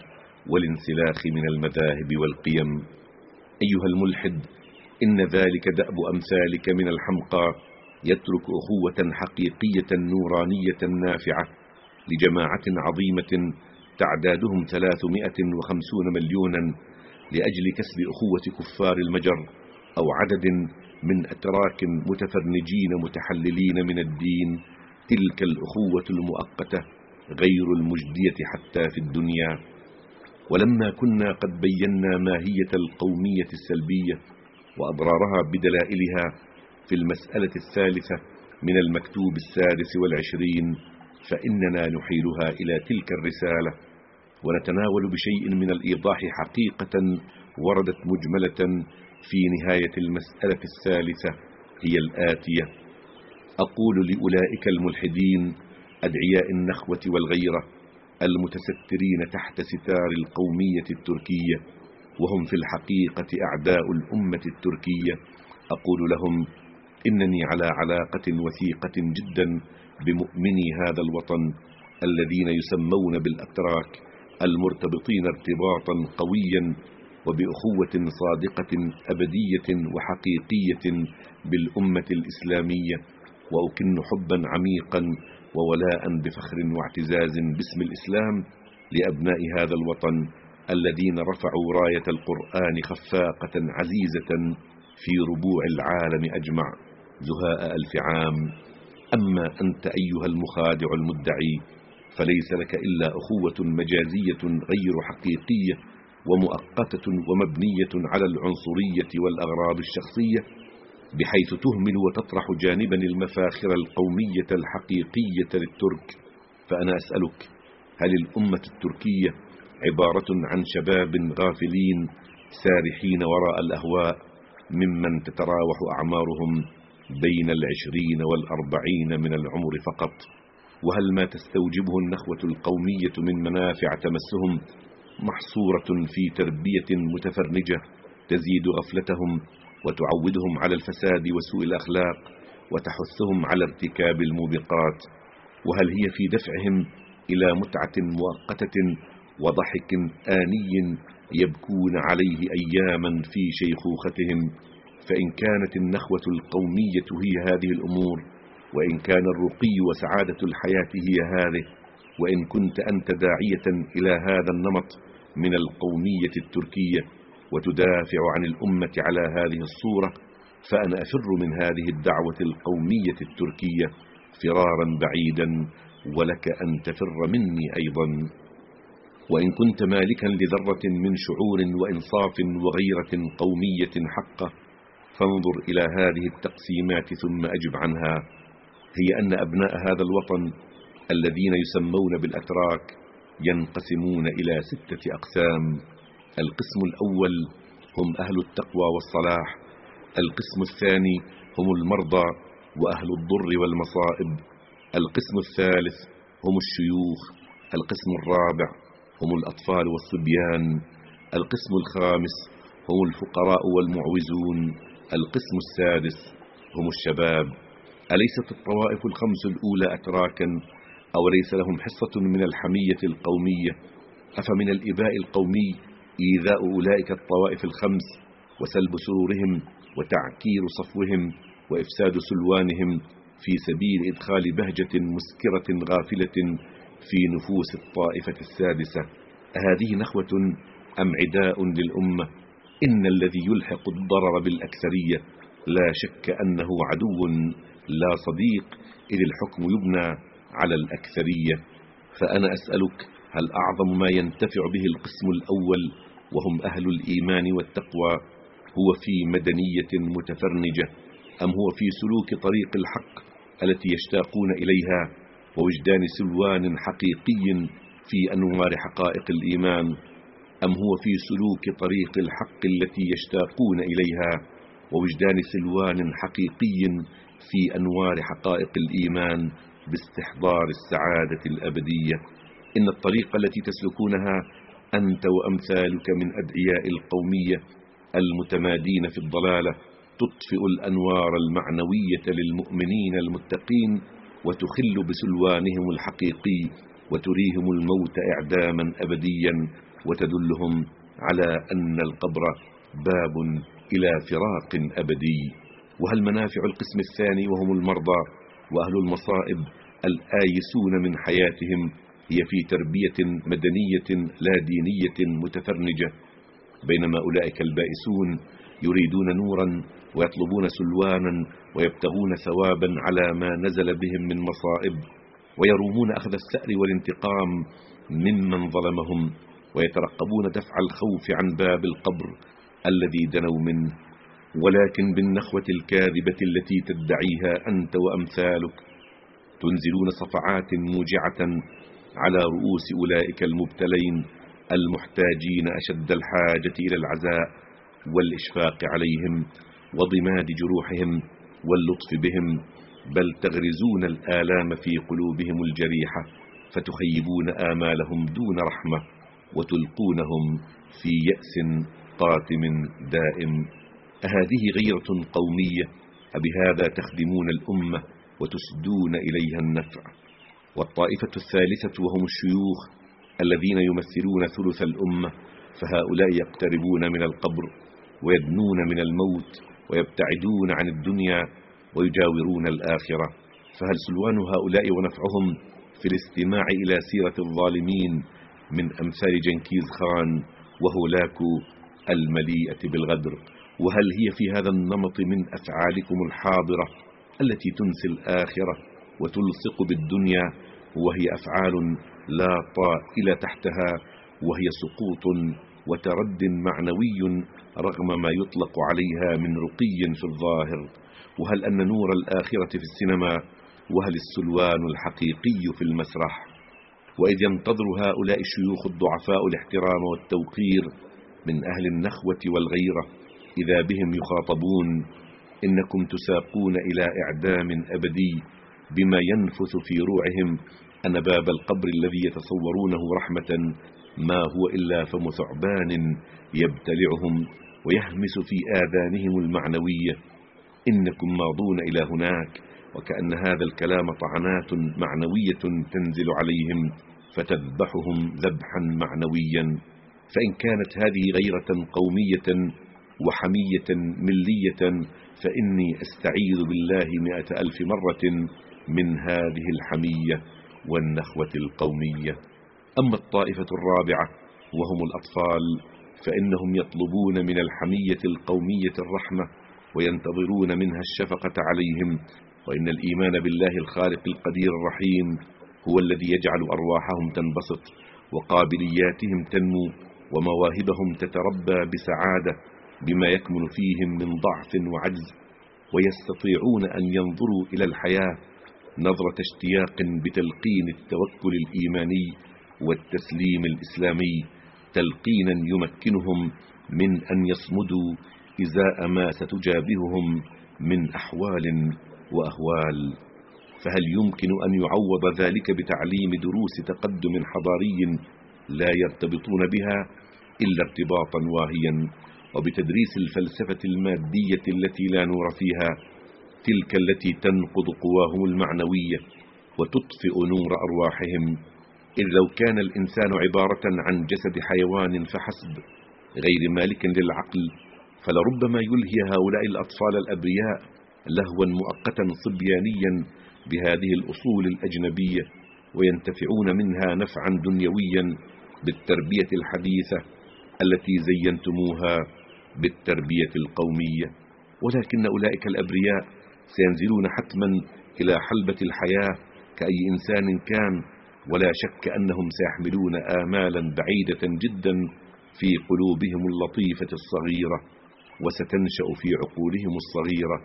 والانسلاخ من المذاهب والقيم. أيها الملحد إن ذلك دأب أمثالك من الحمقى يترك أخوة حقيقية نورانية نافعة لجماعة عظيمة تعدادهم ثلاثمائة وخمسون مليونا لأجل كسب أخوة كفار المجر أو عدد من أتراك متفرنجين متحللين من الدين تلك الأخوة المؤقتة غير المجدية حتى في الدنيا. ولما كنا قد بينا ماهية القومية السلبية وأضرارها بدلائلها في المسألة الثالثة من المكتوب السادس والعشرين فإننا نحيلها إلى تلك الرسالة ونتناول بشيء من الإيضاح حقيقة وردت مجملة في نهاية المسألة الثالثة هي الآتية أقول لأولئك الملحدين أدعياء النخوة والغيرة المتسترين تحت ستار القومية التركية وهم في الحقيقة أعداء الأمة التركية. أقول لهم إنني على علاقة وثيقة جدا بمؤمني هذا الوطن الذين يسمون بالأتراك المرتبطين ارتباطا قويا وبأخوة صادقة أبدية وحقيقية بالأمة الإسلامية وأكن حبا عميقا وولاء بفخر واعتزاز باسم الإسلام لأبناء هذا الوطن الذين رفعوا راية القرآن خفاقة عزيزة في ربوع العالم أجمع. زهاء ألف عام. أما أنت أيها المخادع المدعي فليس لك إلا أخوة مجازية غير حقيقية ومؤقتة ومبنية على العنصرية والأغراض الشخصية بحيث تهمل وتطرح جانبا المفاخر القومية الحقيقية للترك. فأنا أسألك هل الأمة التركية عبارة عن شباب غافلين سارحين وراء الأهواء ممن تتراوح أعمارهم بين العشرين والأربعين من العمر فقط؟ وهل ما تستوجبه النخوة القومية من منافع تمسهم محصورة في تربية متفرنجة تزيد غفلتهم وتعودهم على الفساد وسوء الأخلاق وتحثهم على ارتكاب الموبقات. وهل هي في دفعهم إلى متعة مؤقتة وضحك آني يبكون عليه أياما في شيخوختهم؟ فإن كانت النخوة القومية هي هذه الأمور وإن كان الرقي وسعادة الحياة هي هذه وإن كنت أنت داعية إلى هذا النمط من القومية التركية وتدافع عن الأمة على هذه الصورة فأنا أفر من هذه الدعوة القومية التركية فرارا بعيدا ولك أن تفر مني أيضا. وإن كنت مالكا لذرة من شعور وإنصاف وغيرة قومية حقة فانظر إلى هذه التقسيمات ثم أجب عنها. هي أن أبناء هذا الوطن الذين يسمون بالأتراك ينقسمون إلى ستة أقسام. القسم الأول هم أهل التقوى والصلاح. القسم الثاني هم المرضى وأهل الضر والمصائب. القسم الثالث هم الشيوخ. القسم الرابع هم الأطفال والصبيان. القسم الخامس هم الفقراء والمعوزون. القسم السادس هم الشباب. أليست الطوائف الخمس الأولى أتراكا؟ أو ليس لهم حصة من الحمية القومية؟ أفمن الإباء القومي إيذاء أولئك الطوائف الخمس وسلب سرورهم وتعكير صفوهم وإفساد سلوانهم في سبيل إدخال بهجة مسكرة غافلة في نفوس الطائفة السادسة. هذه نخوة أم عداء للأمة؟ إن الذي يلحق الضرر بالأكثرية لا شك أنه عدو لا صديق إذ الحكم يبنى على الأكثرية فأنا أسألك هل أعظم ما ينتفع به القسم الأول وهم أهل الإيمان والتقوى هو في مدنية متفرنجة أم هو في سلوك طريق الحق التي يشتاقون إليها ووجدان سلوان حقيقي في أنوار حقائق الإيمان أم هو في سلوك طريق الحق التي يشتاقون إليها ووجدان سلوان حقيقي في أنوار حقائق الإيمان باستحضار السعادة الأبدية. إن الطريق التي تسلكونها أنت وأمثالك من أدعياء القومية المتمادين في الضلالة تطفئ الأنوار المعنوية للمؤمنين المتقين وتخل بسلوانهم الحقيقي وتريهم الموت إعداما أبديا وتدلهم على أن القبر باب إلى فراق أبدي. وهل منافع القسم الثاني وهم المرضى وأهل المصائب الآيسون من حياتهم هي في تربية مدنية لا دينية متفرنجة. بينما أولئك البائسون يريدون نورا ويطلبون سلوانا ويبتغون ثوابا على ما نزل بهم من مصائب ويرومون أخذ الثأر والانتقام ممن ظلمهم ويترقبون دفع الخوف عن باب القبر الذي دنوا منه. ولكن بالنخوة الكاذبة التي تدعيها أنت وأمثالك تنزلون صفعات موجعة على رؤوس أولئك المبتلين المحتاجين أشد الحاجة إلى العزاء والإشفاق عليهم وضماد جروحهم واللطف بهم بل تغرزون الآلام في قلوبهم الجريحة فتخيبون آمالهم دون رحمة وتلقونهم في يأس قاتم دائم. أهذه غيرة قومية أبهذا تخدمون الأمة وتسدون إليها النفع. والطائفة الثالثة وهم الشيوخ الذين يمثلون ثلث الأمة فهؤلاء يقتربون من القبر ويدنون من الموت ويبتعدون عن الدنيا ويجاورون الآخرة. فهل سلوان هؤلاء ونفعهم في الاستماع إلى سيرة الظالمين من أمثال جنكيز خان وهولاكو المليئة بالغدر؟ وهل هي في هذا النمط من أفعالكم الحاضرة التي تنسي الآخرة وتلصق بالدنيا وهي أفعال لا طائل تحتها وهي سقوط وترد معنوي رغم ما يطلق عليها من رقي في الظاهر؟ وهل أن نور الآخرة في السينما وهل السلوان الحقيقي في المسرح؟ وإذ ينتظر هؤلاء الشيوخ الضعفاء الاحترام والتوقير من أهل النخوة والغيرة إذا بهم يخاطبون إنكم تساقون إلى إعدام أبدي بما ينفث في روعهم. أن باب القبر الذي يتصورونه رحمة ما هو إلا فم ثعبان يبتلعهم ويهمس في آذانهم المعنوية إنكم ماضون إلى هناك وكأن هذا الكلام طعنات معنوية تنزل عليهم فتذبحهم ذبحا معنويا. فإن كانت هذه غيرة قومية وحمية ملية فإني أستعيذ بالله مئة ألف مرة من هذه الحمية والنخوة القومية. أما الطائفة الرابعة وهم الأطفال فإنهم يطلبون من الحمية القومية الرحمة وينتظرون منها الشفقة عليهم. وإن الإيمان بالله الخالق القدير الرحيم هو الذي يجعل أرواحهم تنبسط وقابلياتهم تنمو ومواهبهم تتربى بسعادة بما يكمن فيهم من ضعف وعجز ويستطيعون أن ينظروا إلى الحياة نظرة اشتياق بتلقين التوكل الإيماني والتسليم الإسلامي تلقينا يمكنهم من أن يصمدوا إزاء ما ستجابههم من أحوال وأهوال. فهل يمكن أن يعوض ذلك بتعليم دروس تقدم حضاري لا يرتبطون بها إلا ارتباطا واهيا؟ وبتدريس الفلسفة المادية التي لا نور فيها تلك التي تنقض قواهم المعنوية وتطفئ نور أرواحهم. إذ لو كان الإنسان عبارة عن جسد حيوان فحسب غير مالك للعقل فلربما يلهي هؤلاء الأطفال الأبرياء لهوا مؤقتا صبيانيا بهذه الأصول الأجنبية وينتفعون منها نفعا دنيويا بالتربية الحديثة التي زينتموها. بالتربية القومية ولكن أولئك الأبرياء سينزلون حتما إلى حلبة الحياة كأي إنسان كان ولا شك أنهم سيحملون آمالا بعيدة جدا في قلوبهم اللطيفة الصغيرة وستنشأ في عقولهم الصغيرة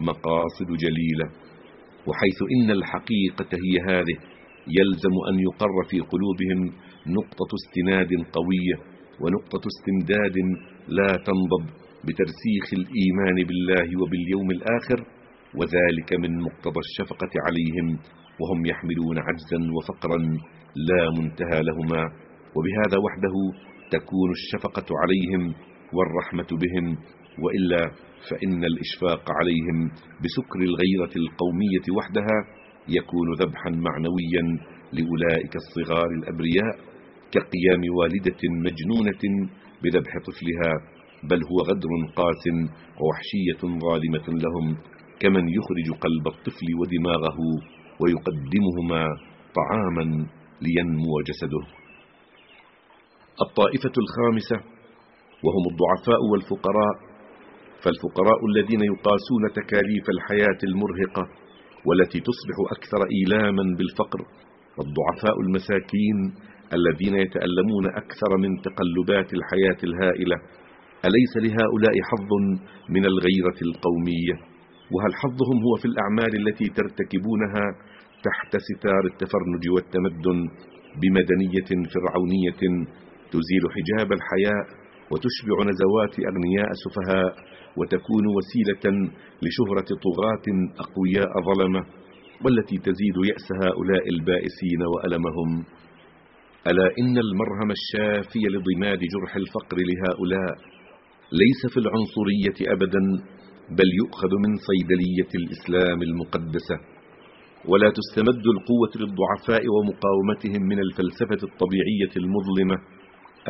مقاصد جليلة. وحيث إن الحقيقة هي هذه يلزم أن يقر في قلوبهم نقطة استناد قوية ونقطة استمداد لا تنضب بترسيخ الإيمان بالله وباليوم الآخر وذلك من مقتضى الشفقة عليهم وهم يحملون عجزا وفقرا لا منتهى لهما وبهذا وحده تكون الشفقة عليهم والرحمة بهم وإلا فإن الإشفاق عليهم بسكر الغيرة القومية وحدها يكون ذبحا معنويا لأولئك الصغار الأبرياء كقيام والدة مجنونة بذبح طفلها بل هو غدر قاس ووحشية ظالمة لهم كمن يخرج قلب الطفل ودماغه ويقدمهما طعاما لينمو جسده. الطائفة الخامسة وهم الضعفاء والفقراء فالفقراء الذين يقاسون تكاليف الحياة المرهقة والتي تصبح أكثر إيلاما بالفقر والضعفاء المساكين الذين يتألمون أكثر من تقلبات الحياة الهائلة. أليس لهؤلاء حظ من الغيرة القومية؟ وهل حظهم هو في الأعمال التي ترتكبونها تحت ستار التفرنج والتمدن بمدنية فرعونية تزيل حجاب الحياء وتشبع نزوات أغنياء سفهاء وتكون وسيلة لشهرة طغاة أقوياء ظلمة والتي تزيد يأس هؤلاء البائسين وألمهم؟ ألا إن المرهم الشافي لضماد جرح الفقر لهؤلاء ليس في العنصرية أبدا بل يؤخذ من صيدلية الإسلام المقدسة. ولا تستمد القوة للضعفاء ومقاومتهم من الفلسفة الطبيعية المظلمة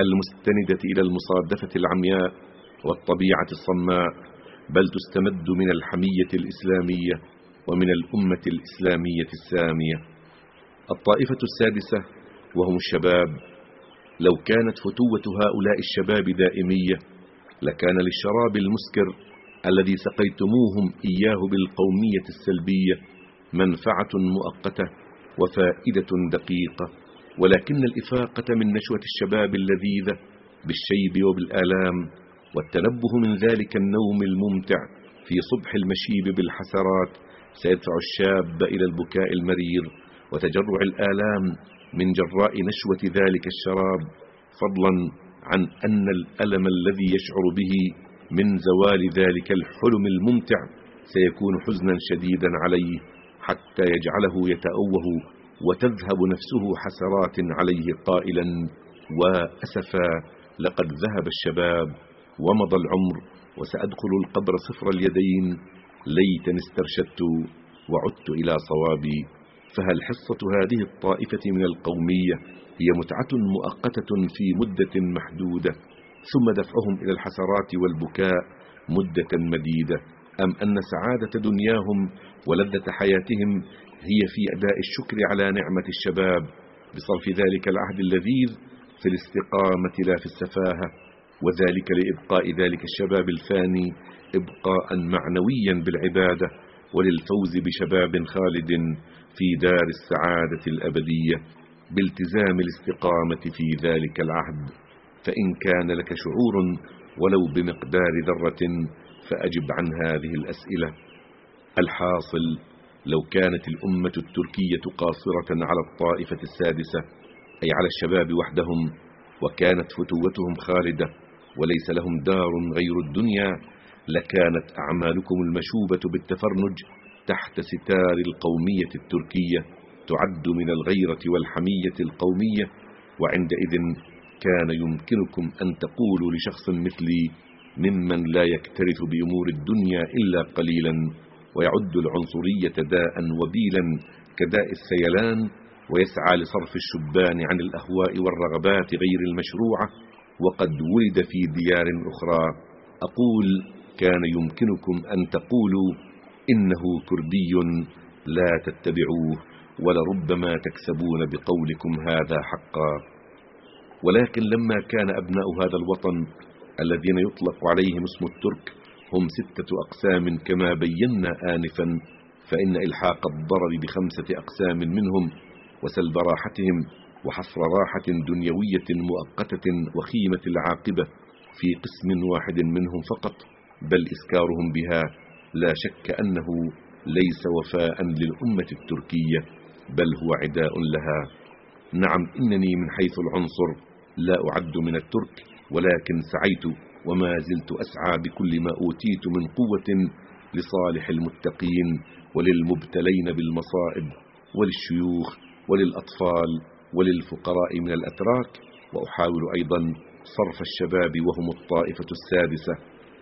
المستندة إلى المصادفة العمياء والطبيعة الصماء بل تستمد من الحمية الإسلامية ومن الأمة الإسلامية السامية. الطائفة السادسة وهم الشباب. لو كانت فتوة هؤلاء الشباب دائمية لكان للشراب المسكر الذي سقيتموهم إياه بالقومية السلبية منفعة مؤقتة وفائدة دقيقة. ولكن الإفاقة من نشوة الشباب اللذيذة بالشيب وبالآلام والتنبه من ذلك النوم الممتع في صبح المشيب بالحسرات سيدفع الشاب إلى البكاء المرير وتجرع الآلام من جراء نشوة ذلك الشراب فضلا عن أن الألم الذي يشعر به من زوال ذلك الحلم الممتع سيكون حزنا شديدا عليه حتى يجعله يتأوه وتذهب نفسه حسرات عليه قائلا وأسفا لقد ذهب الشباب ومضى العمر وسأدخل القبر صفر اليدين ليتني استرشدت وعدت إلى صوابي فهل حصة هذه الطائفة من القومية هي متعة مؤقتة في مدة محدودة ثم دفعهم إلى الحسرات والبكاء مدة مديدة أم أن سعادة دنياهم ولذة حياتهم هي في أداء الشكر على نعمة الشباب بصرف ذلك العهد اللذيذ في الاستقامة لا في السفاهة وذلك لإبقاء ذلك الشباب الفاني إبقاء معنويا بالعبادة وللفوز بشباب خالد في دار السعادة الأبدية بالتزام الاستقامة في ذلك العهد. فإن كان لك شعور ولو بمقدار ذرة فأجب عن هذه الأسئلة. الحاصل لو كانت الأمة التركية قاصرة على الطائفة السادسة أي على الشباب وحدهم وكانت فتوتهم خالدة وليس لهم دار غير الدنيا لكانت أعمالكم المشوبة بالتفرنج تحت ستار القومية التركية تعد من الغيرة والحمية القومية وعندئذ كان يمكنكم أن تقولوا لشخص مثلي ممن لا يكترث بأمور الدنيا إلا قليلا ويعد العنصرية داء وبيلا كداء السيلان ويسعى لصرف الشبان عن الأهواء والرغبات غير المشروعة وقد ولد في ديار أخرى. أقول كان يمكنكم أن تقولوا إنه كردي لا تتبعوه ولربما تكسبون بقولكم هذا حقا. ولكن لما كان أبناء هذا الوطن الذين يطلق عليهم اسم الترك هم ستة أقسام كما بينا آنفا فإن إلحاق الضرر بخمسة أقسام منهم وسلب راحتهم وحصر راحة دنيوية مؤقتة وخيمة العاقبة في قسم واحد منهم فقط بل إسكارهم بها لا شك أنه ليس وفاء للأمة التركية بل هو عداء لها. نعم إنني من حيث العنصر لا أعد من الترك ولكن سعيت وما زلت أسعى بكل ما أوتيت من قوة لصالح المتقين وللمبتلين بالمصائب وللشيوخ وللأطفال وللفقراء من الأتراك. وأحاول أيضا صرف الشباب وهم الطائفة السادسة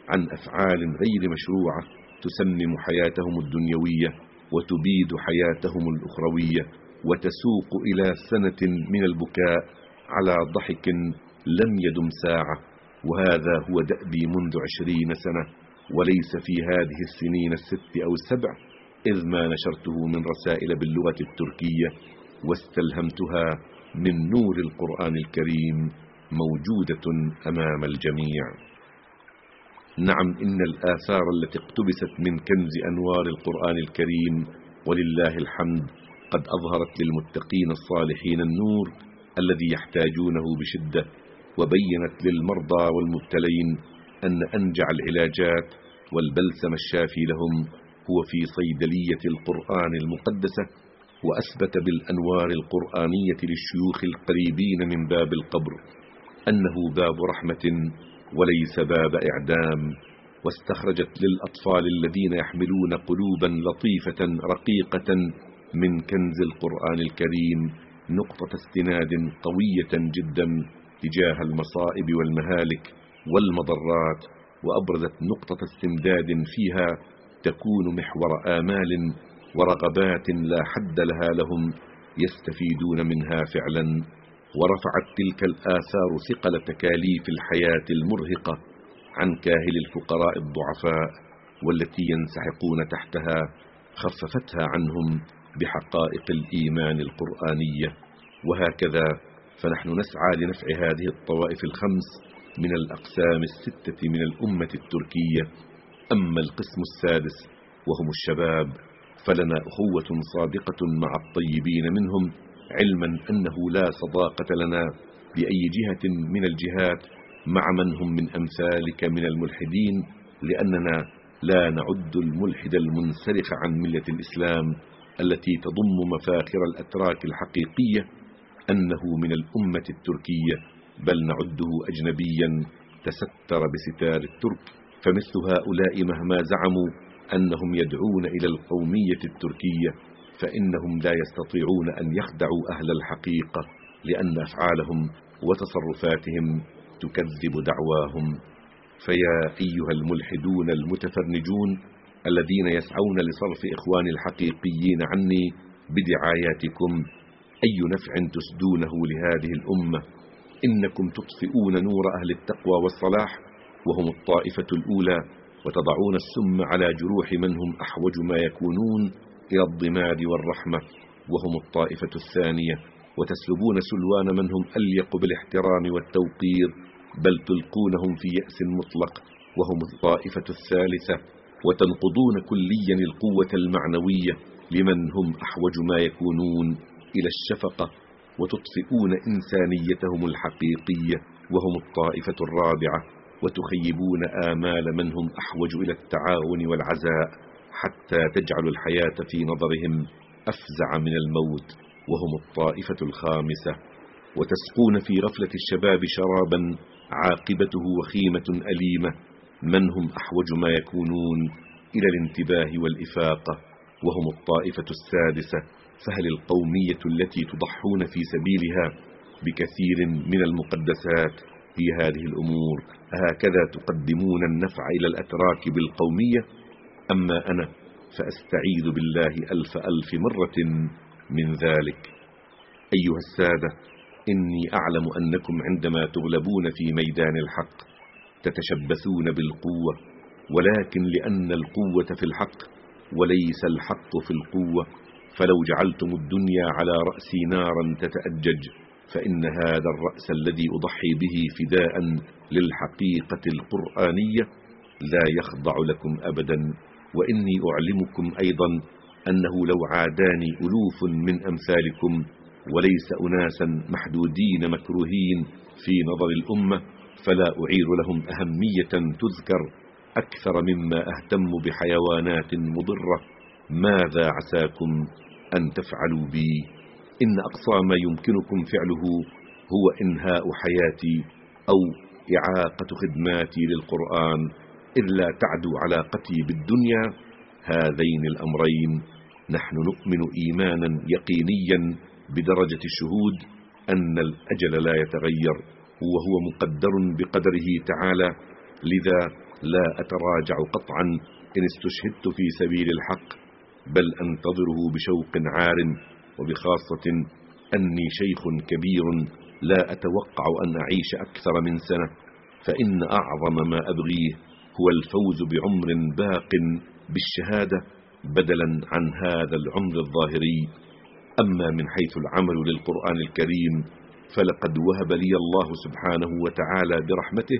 عن أفعال غير مشروعة. تسمم حياتهم الدنيوية وتبيد حياتهم الأخروية وتسوق إلى سنة من البكاء على ضحك لم يدم ساعة. وهذا هو دأبي منذ عشرين سنة وليس في هذه السنين الست أو السبع إذ ما نشرته من رسائل باللغة التركية واستلهمتها من نور القرآن الكريم موجودة أمام الجميع. نعم إن الآثار التي اقتبست من كنز أنوار القرآن الكريم ولله الحمد قد أظهرت للمتقين الصالحين النور الذي يحتاجونه بشدة وبينت للمرضى والمبتلين أن أنجع العلاجات والبلسم الشافي لهم هو في صيدلية القرآن المقدسة وأثبت بالأنوار القرآنية للشيوخ القريبين من باب القبر أنه باب رحمة وليس باب إعدام واستخرجت للأطفال الذين يحملون قلوبا لطيفة رقيقة من كنز القرآن الكريم نقطة استناد قوية جدا تجاه المصائب والمهالك والمضرات وأبرزت نقطة استمداد فيها تكون محور آمال ورغبات لا حد لها لهم يستفيدون منها فعلا. ورفعت تلك الآثار ثقل تكاليف الحياة المرهقة عن كاهل الفقراء الضعفاء والتي ينسحقون تحتها خففتها عنهم بحقائق الإيمان القرآنية. وهكذا فنحن نسعى لنفع هذه الطوائف الخمس من الأقسام الستة من الأمة التركية. أما القسم السادس وهم الشباب فلنا أخوة صادقة مع الطيبين منهم علما أنه لا صداقة لنا بأي جهة من الجهات مع من هم من أمثالك من الملحدين لأننا لا نعد الملحد المنسلخ عن ملة الإسلام التي تضم مفاخر الأتراك الحقيقية أنه من الأمة التركية بل نعده أجنبيا تستر بستار الترك. فمثل هؤلاء مهما زعموا أنهم يدعون إلى القومية التركية فإنهم لا يستطيعون أن يخدعوا أهل الحقيقة لأن أفعالهم وتصرفاتهم تكذب دعواهم. فيا أيها الملحدون المتفرنجون الذين يسعون لصرف إخوان الحقيقيين عني بدعاياتكم أي نفع تسدونه لهذه الأمة؟ إنكم تطفئون نور أهل التقوى والصلاح وهم الطائفة الأولى وتضعون السم على جروح من هم أحوج ما يكونون إلى الضماد والرحمة وهم الطائفة الثانية وتسلبون سلوان من هم أليق بالاحترام والتوقير بل تلقونهم في يأس مطلق وهم الطائفة الثالثة وتنقضون كليا القوة المعنوية لمن هم أحوج ما يكونون إلى الشفقة وتطفئون إنسانيتهم الحقيقية وهم الطائفة الرابعة وتخيبون آمال من هم أحوج إلى التعاون والعزاء. حتى تجعل الحياة في نظرهم أفزع من الموت وهم الطائفة الخامسة وتسقون في غفلة الشباب شرابا عاقبته وخيمة أليمة. من هم أحوج ما يكونون إلى الانتباه والإفاقة؟ وهم الطائفة السادسة. فهل القومية التي تضحون في سبيلها بكثير من المقدسات هي هذه الأمور هكذا تقدمون النفع إلى الأتراك بالقومية؟ أما أنا فأستعيذ بالله ألف ألف مرة من ذلك. أيها السادة إني أعلم أنكم عندما تغلبون في ميدان الحق تتشبثون بالقوة ولكن لأن القوة في الحق وليس الحق في القوة. فلو جعلتم الدنيا على رأسي نارا تتأجج فإن هذا الرأس الذي أضحي به فداء للحقيقة القرآنية لا يخضع لكم أبدا. وإني أعلمكم أيضا أنه لو عاداني ألوف من أمثالكم وليس أناسا محدودين مكروهين في نظر الأمة فلا أعير لهم أهمية تذكر أكثر مما أهتم بحيوانات مضرة. ماذا عساكم أن تفعلوا بي؟ إن أقصى ما يمكنكم فعله هو إنهاء حياتي أو إعاقة خدماتي للقرآن. إذ لا تعدوا علاقتي بالدنيا هذين الأمرين. نحن نؤمن إيمانا يقينيا بدرجة الشهود أن الأجل لا يتغير وهو مقدر بقدره تعالى. لذا لا أتراجع قطعا إن استشهدت في سبيل الحق بل أنتظره بشوق عار وبخاصة أني شيخ كبير لا أتوقع أن أعيش أكثر من سنة فإن أعظم ما أبغيه هو الفوز بعمر باق بالشهادة بدلا عن هذا العمر الظاهري. أما من حيث العمل للقرآن الكريم فلقد وهب لي الله سبحانه وتعالى برحمته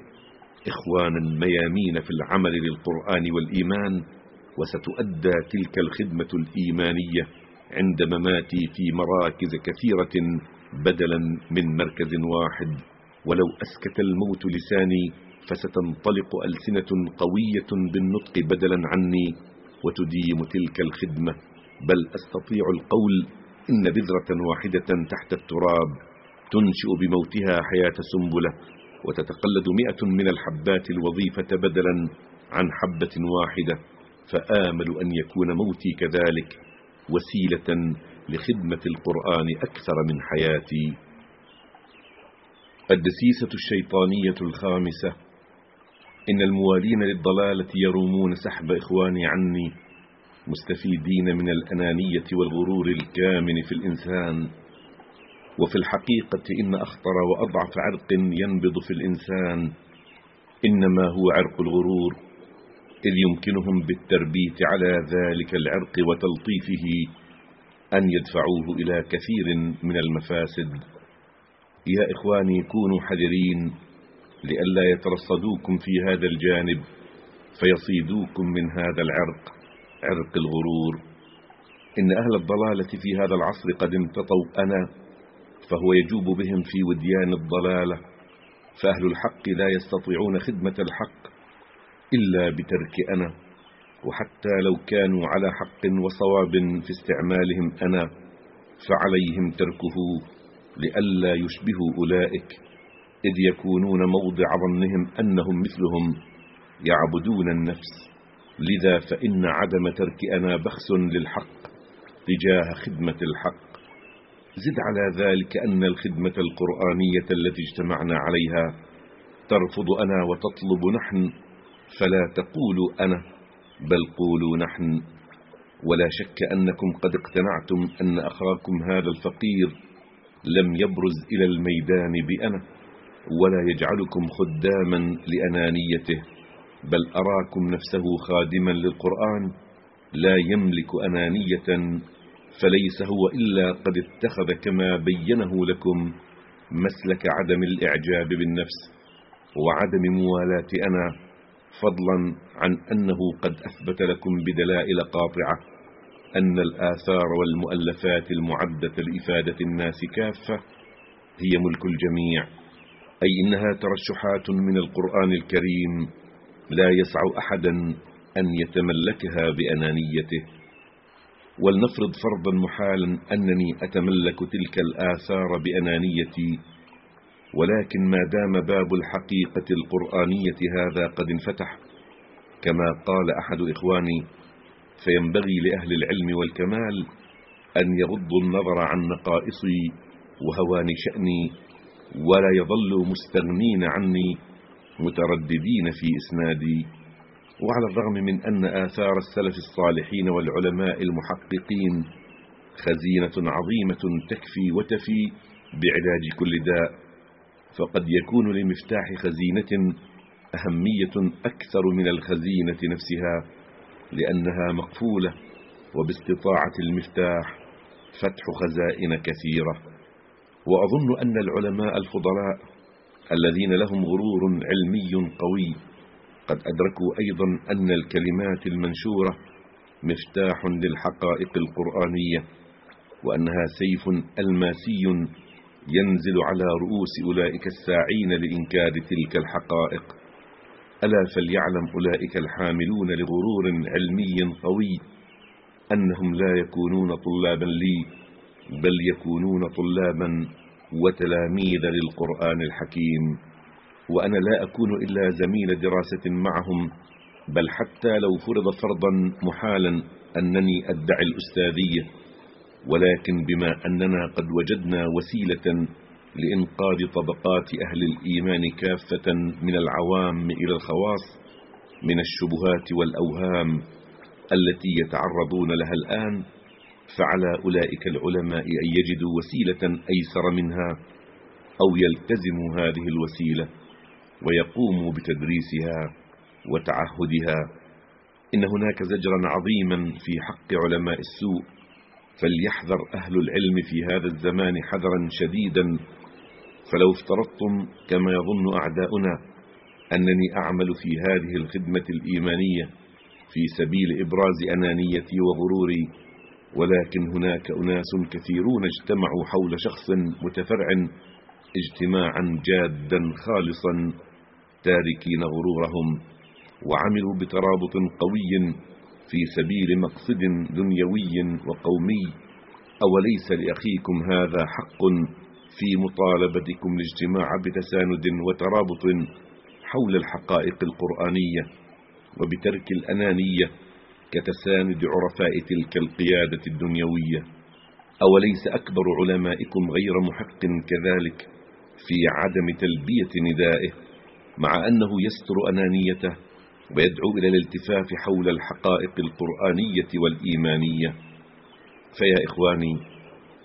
إخوانا ميامين في العمل للقرآن والإيمان وستؤدى تلك الخدمة الإيمانية عند مماتي في مراكز كثيرة بدلا من مركز واحد. ولو أسكت الموت لساني فستنطلق ألسنة قوية بالنطق بدلا عني وتديم تلك الخدمة. بل أستطيع القول إن بذرة واحدة تحت التراب تنشئ بموتها حياة سنبلة وتتقلد مئة من الحبات الوظيفة بدلا عن حبة واحدة. فآمل أن يكون موتي كذلك وسيلة لخدمة القرآن أكثر من حياتي. الدسيسة الشيطانية الخامسة إن الموالين للضلالة يرومون سحب إخواني عني مستفيدين من الأنانية والغرور الكامن في الإنسان. وفي الحقيقة إن أخطر وأضعف عرق ينبض في الإنسان إنما هو عرق الغرور إذ يمكنهم بالتربيت على ذلك العرق وتلطيفه أن يدفعوه إلى كثير من المفاسد. يا إخواني كونوا حذرين. لئلا يترصدوكم في هذا الجانب فيصيدوكم من هذا العرق عرق الغرور. إن أهل الضلالة في هذا العصر قد امتطوا أنا فهو يجوب بهم في وديان الضلالة. فأهل الحق لا يستطيعون خدمة الحق إلا بترك أنا وحتى لو كانوا على حق وصواب في استعمالهم أنا فعليهم تركه لئلا يشبهوا أولئك. إذ يكونون موضع ظنهم أنهم مثلهم يعبدون النفس. لذا فإن عدم ترك أنا بخس للحق تجاه خدمة الحق. زد على ذلك أن الخدمة القرآنية التي اجتمعنا عليها ترفض أنا وتطلب نحن فلا تقولوا أنا بل قولوا نحن. ولا شك أنكم قد اقتنعتم أن أخاكم هذا الفقير لم يبرز إلى الميدان بأنا. ولا يجعلكم خداما لأنانيته بل أراكم نفسه خادما للقرآن لا يملك أنانية فليس هو إلا قد اتخذ كما بينه لكم مسلك عدم الإعجاب بالنفس وعدم موالاة أنا فضلا عن أنه قد أثبت لكم بدلائل قاطعة أن الآثار والمؤلفات المعدة لإفادة الناس كافة هي ملك الجميع. أي إنها ترشحات من القرآن الكريم لا يسع أحدا أن يتملكها بأنانيته. ولنفرض فرضا محالا أنني أتملك تلك الآثار بأنانيتي ولكن ما دام باب الحقيقة القرآنية هذا قد انفتح كما قال أحد إخواني فينبغي لأهل العلم والكمال أن يغضوا النظر عن نقائصي وهوان شأني ولا يظلوا مستغنين عني مترددين في إسنادي. وعلى الرغم من أن آثار السلف الصالحين والعلماء المحققين خزينة عظيمة تكفي وتفي بعلاج كل داء فقد يكون لمفتاح خزينة أهمية أكثر من الخزينة نفسها لأنها مقفولة وباستطاعة المفتاح فتح خزائن كثيرة. وأظن أن العلماء الفضلاء الذين لهم غرور علمي قوي قد أدركوا أيضا أن الكلمات المنشورة مفتاح للحقائق القرآنية وأنها سيف ألماسي ينزل على رؤوس أولئك الساعين لإنكار تلك الحقائق. ألا فليعلم أولئك الحاملون لغرور علمي قوي أنهم لا يكونون طلابا لي. بل يكونون طلابا وتلاميذ للقرآن الحكيم. وأنا لا أكون إلا زميل دراسة معهم بل حتى لو فرض فرضا محالا أنني أدعي الأستاذية. ولكن بما أننا قد وجدنا وسيلة لإنقاذ طبقات أهل الإيمان كافة من العوام إلى الخواص من الشبهات والأوهام التي يتعرضون لها الآن فعلى أولئك العلماء أن يجدوا وسيلة أيسر منها أو يلتزموا هذه الوسيلة ويقوموا بتدريسها وتعهدها. إن هناك زجرا عظيما في حق علماء السوء فليحذر أهل العلم في هذا الزمان حذرا شديدا. فلو افترضتم كما يظن أعداؤنا أنني أعمل في هذه الخدمة الإيمانية في سبيل إبراز أنانيتي وغروري ولكن هناك أناس كثيرون اجتمعوا حول شخص متفرع اجتماعا جادا خالصا تاركين غرورهم وعملوا بترابط قوي في سبيل مقصد دنيوي وقومي. أوليس لأخيكم هذا حق في مطالبتكم الاجتماع بتساند وترابط حول الحقائق القرآنية وبترك الأنانية كتساند عرفاء تلك القيادة الدنيوية. أوليس أكبر علمائكم غير محق كذلك في عدم تلبية ندائه مع أنه يستر أنانيته ويدعو إلى الالتفاف حول الحقائق القرآنية والإيمانية. فيا إخواني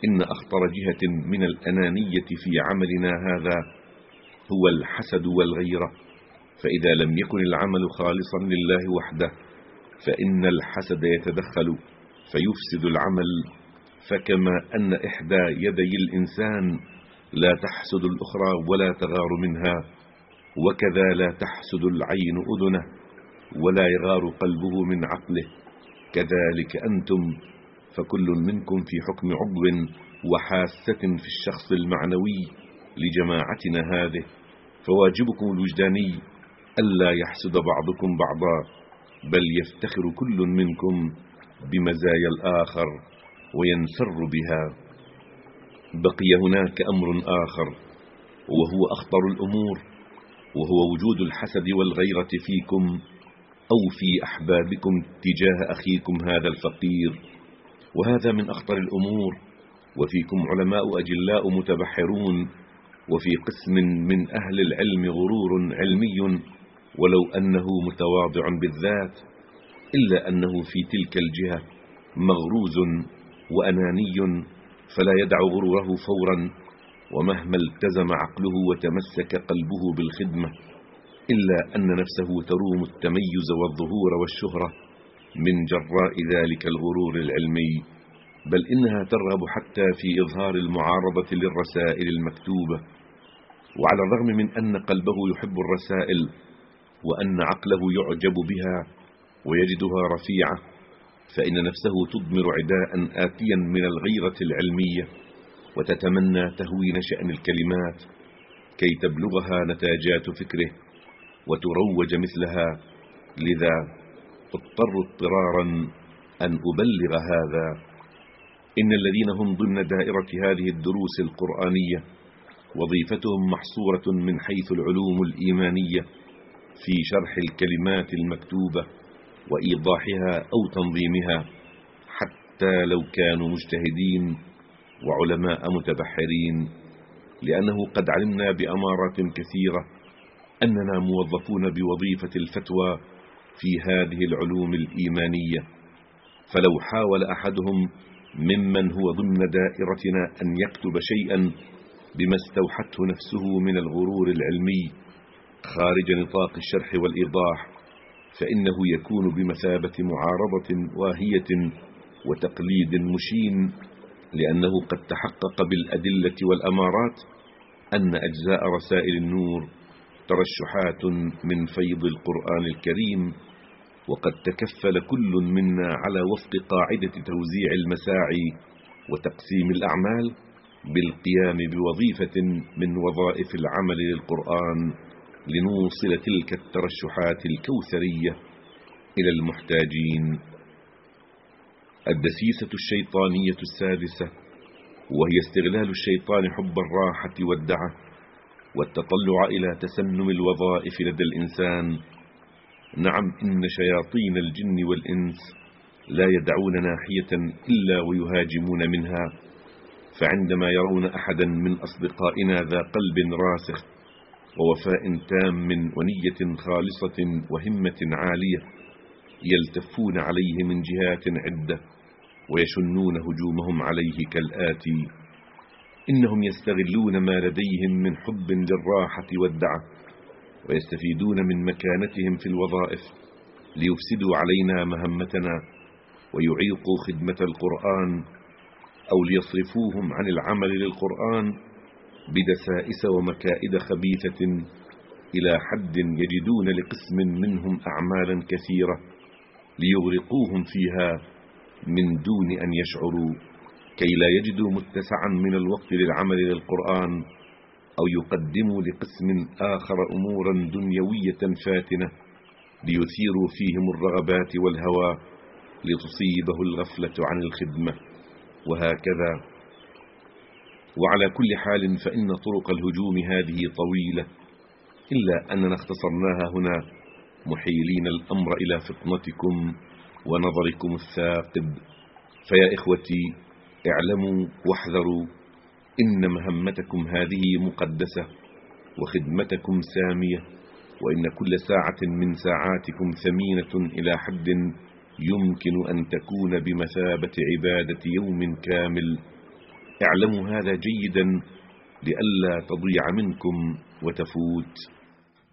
إن أخطر جهة من الأنانية في عملنا هذا هو الحسد والغيرة. فإذا لم يكن العمل خالصا لله وحده فإن الحسد يتدخل فيفسد العمل فكما أن إحدى يدي الإنسان لا تحسد الأخرى ولا تغار منها وكذا لا تحسد العين أذنه ولا يغار قلبه من عقله. كذلك أنتم فكل منكم في حكم عضو وحاسة في الشخص المعنوي لجماعتنا هذه. فواجبكم الوجداني ألا يحسد بعضكم بعضا. بل يفتخر كل منكم بمزايا الآخر وينفر بها. بقي هناك أمر آخر وهو أخطر الأمور وهو وجود الحسد والغيرة فيكم أو في أحبابكم تجاه أخيكم هذا الفقير. وهذا من أخطر الأمور وفيكم علماء أجلاء متبحرون وفي قسم من أهل العلم غرور علمي ولو أنه متواضع بالذات إلا أنه في تلك الجهة مغروز وأناني فلا يدع غروره فورا ومهما التزم عقله وتمسك قلبه بالخدمة إلا أن نفسه تروم التميز والظهور والشهرة من جراء ذلك الغرور العلمي. بل إنها ترغب حتى في إظهار المعارضة للرسائل المكتوبة. وعلى الرغم من أن قلبه يحب الرسائل وأن عقله يعجب بها ويجدها رفيعة فإن نفسه تضمر عداء آتيا من الغيرة العلمية وتتمنى تهوين شأن الكلمات كي تبلغها نتاجات فكره وتروج مثلها لذا اضطر اضطرارا أن أبلغ هذا. إن الذين هم ضمن دائرة هذه الدروس القرآنية وظيفتهم محصورة من حيث العلوم الإيمانية في شرح الكلمات المكتوبة وإيضاحها أو تنظيمها حتى لو كانوا مجتهدين وعلماء متبحرين لأنه قد علمنا بأمارات كثيرة أننا موظفون بوظيفة الفتوى في هذه العلوم الإيمانية. فلو حاول أحدهم ممن هو ضمن دائرتنا أن يكتب شيئا بما استوحته نفسه من الغرور العلمي خارج نطاق الشرح والإيضاح فإنه يكون بمثابة معارضة واهية وتقليد مشين لأنه قد تحقق بالأدلة والأمارات أن أجزاء رسائل النور ترشحات من فيض القرآن الكريم وقد تكفل كل منا على وفق قاعدة توزيع المساعي وتقسيم الأعمال بالقيام بوظيفة من وظائف العمل للقرآن. لنوصل تلك الترشحات الكوثرية إلى المحتاجين. الدسيسة الشيطانية السادسة وهي استغلال الشيطان حب الراحة والدعة والتطلع إلى تسنم الوظائف لدى الإنسان. نعم إن شياطين الجن والإنس لا يدعون ناحية إلا ويهاجمون منها فعندما يرون أحدا من أصدقائنا ذا قلب راسخ ووفاء تام ونية خالصة وهمة عالية يلتفون عليه من جهات عدة ويشنون هجومهم عليه كالآتي. إنهم يستغلون ما لديهم من حب للراحة والدعة ويستفيدون من مكانتهم في الوظائف ليفسدوا علينا مهمتنا ويعيقوا خدمة القرآن أو ليصرفوهم عن العمل للقرآن بدسائس ومكائد خبيثة إلى حد يجدون لقسم منهم أعمالا كثيرة ليغرقوهم فيها من دون أن يشعروا كي لا يجدوا متسعا من الوقت للعمل للقرآن أو يقدموا لقسم آخر أمورا دنيوية فاتنة ليثيروا فيهم الرغبات والهوى لتصيبه الغفلة عن الخدمة. وهكذا وعلى كل حال فإن طرق الهجوم هذه طويلة إلا أننا اختصرناها هنا محيلين الأمر إلى فطنتكم ونظركم الثاقب. فيا إخوتي اعلموا واحذروا إن مهمتكم هذه مقدسة وخدمتكم سامية وإن كل ساعة من ساعاتكم ثمينة إلى حد يمكن أن تكون بمثابة عبادة يوم كامل. اعلموا هذا جيدا لئلا تضيع منكم وتفوت.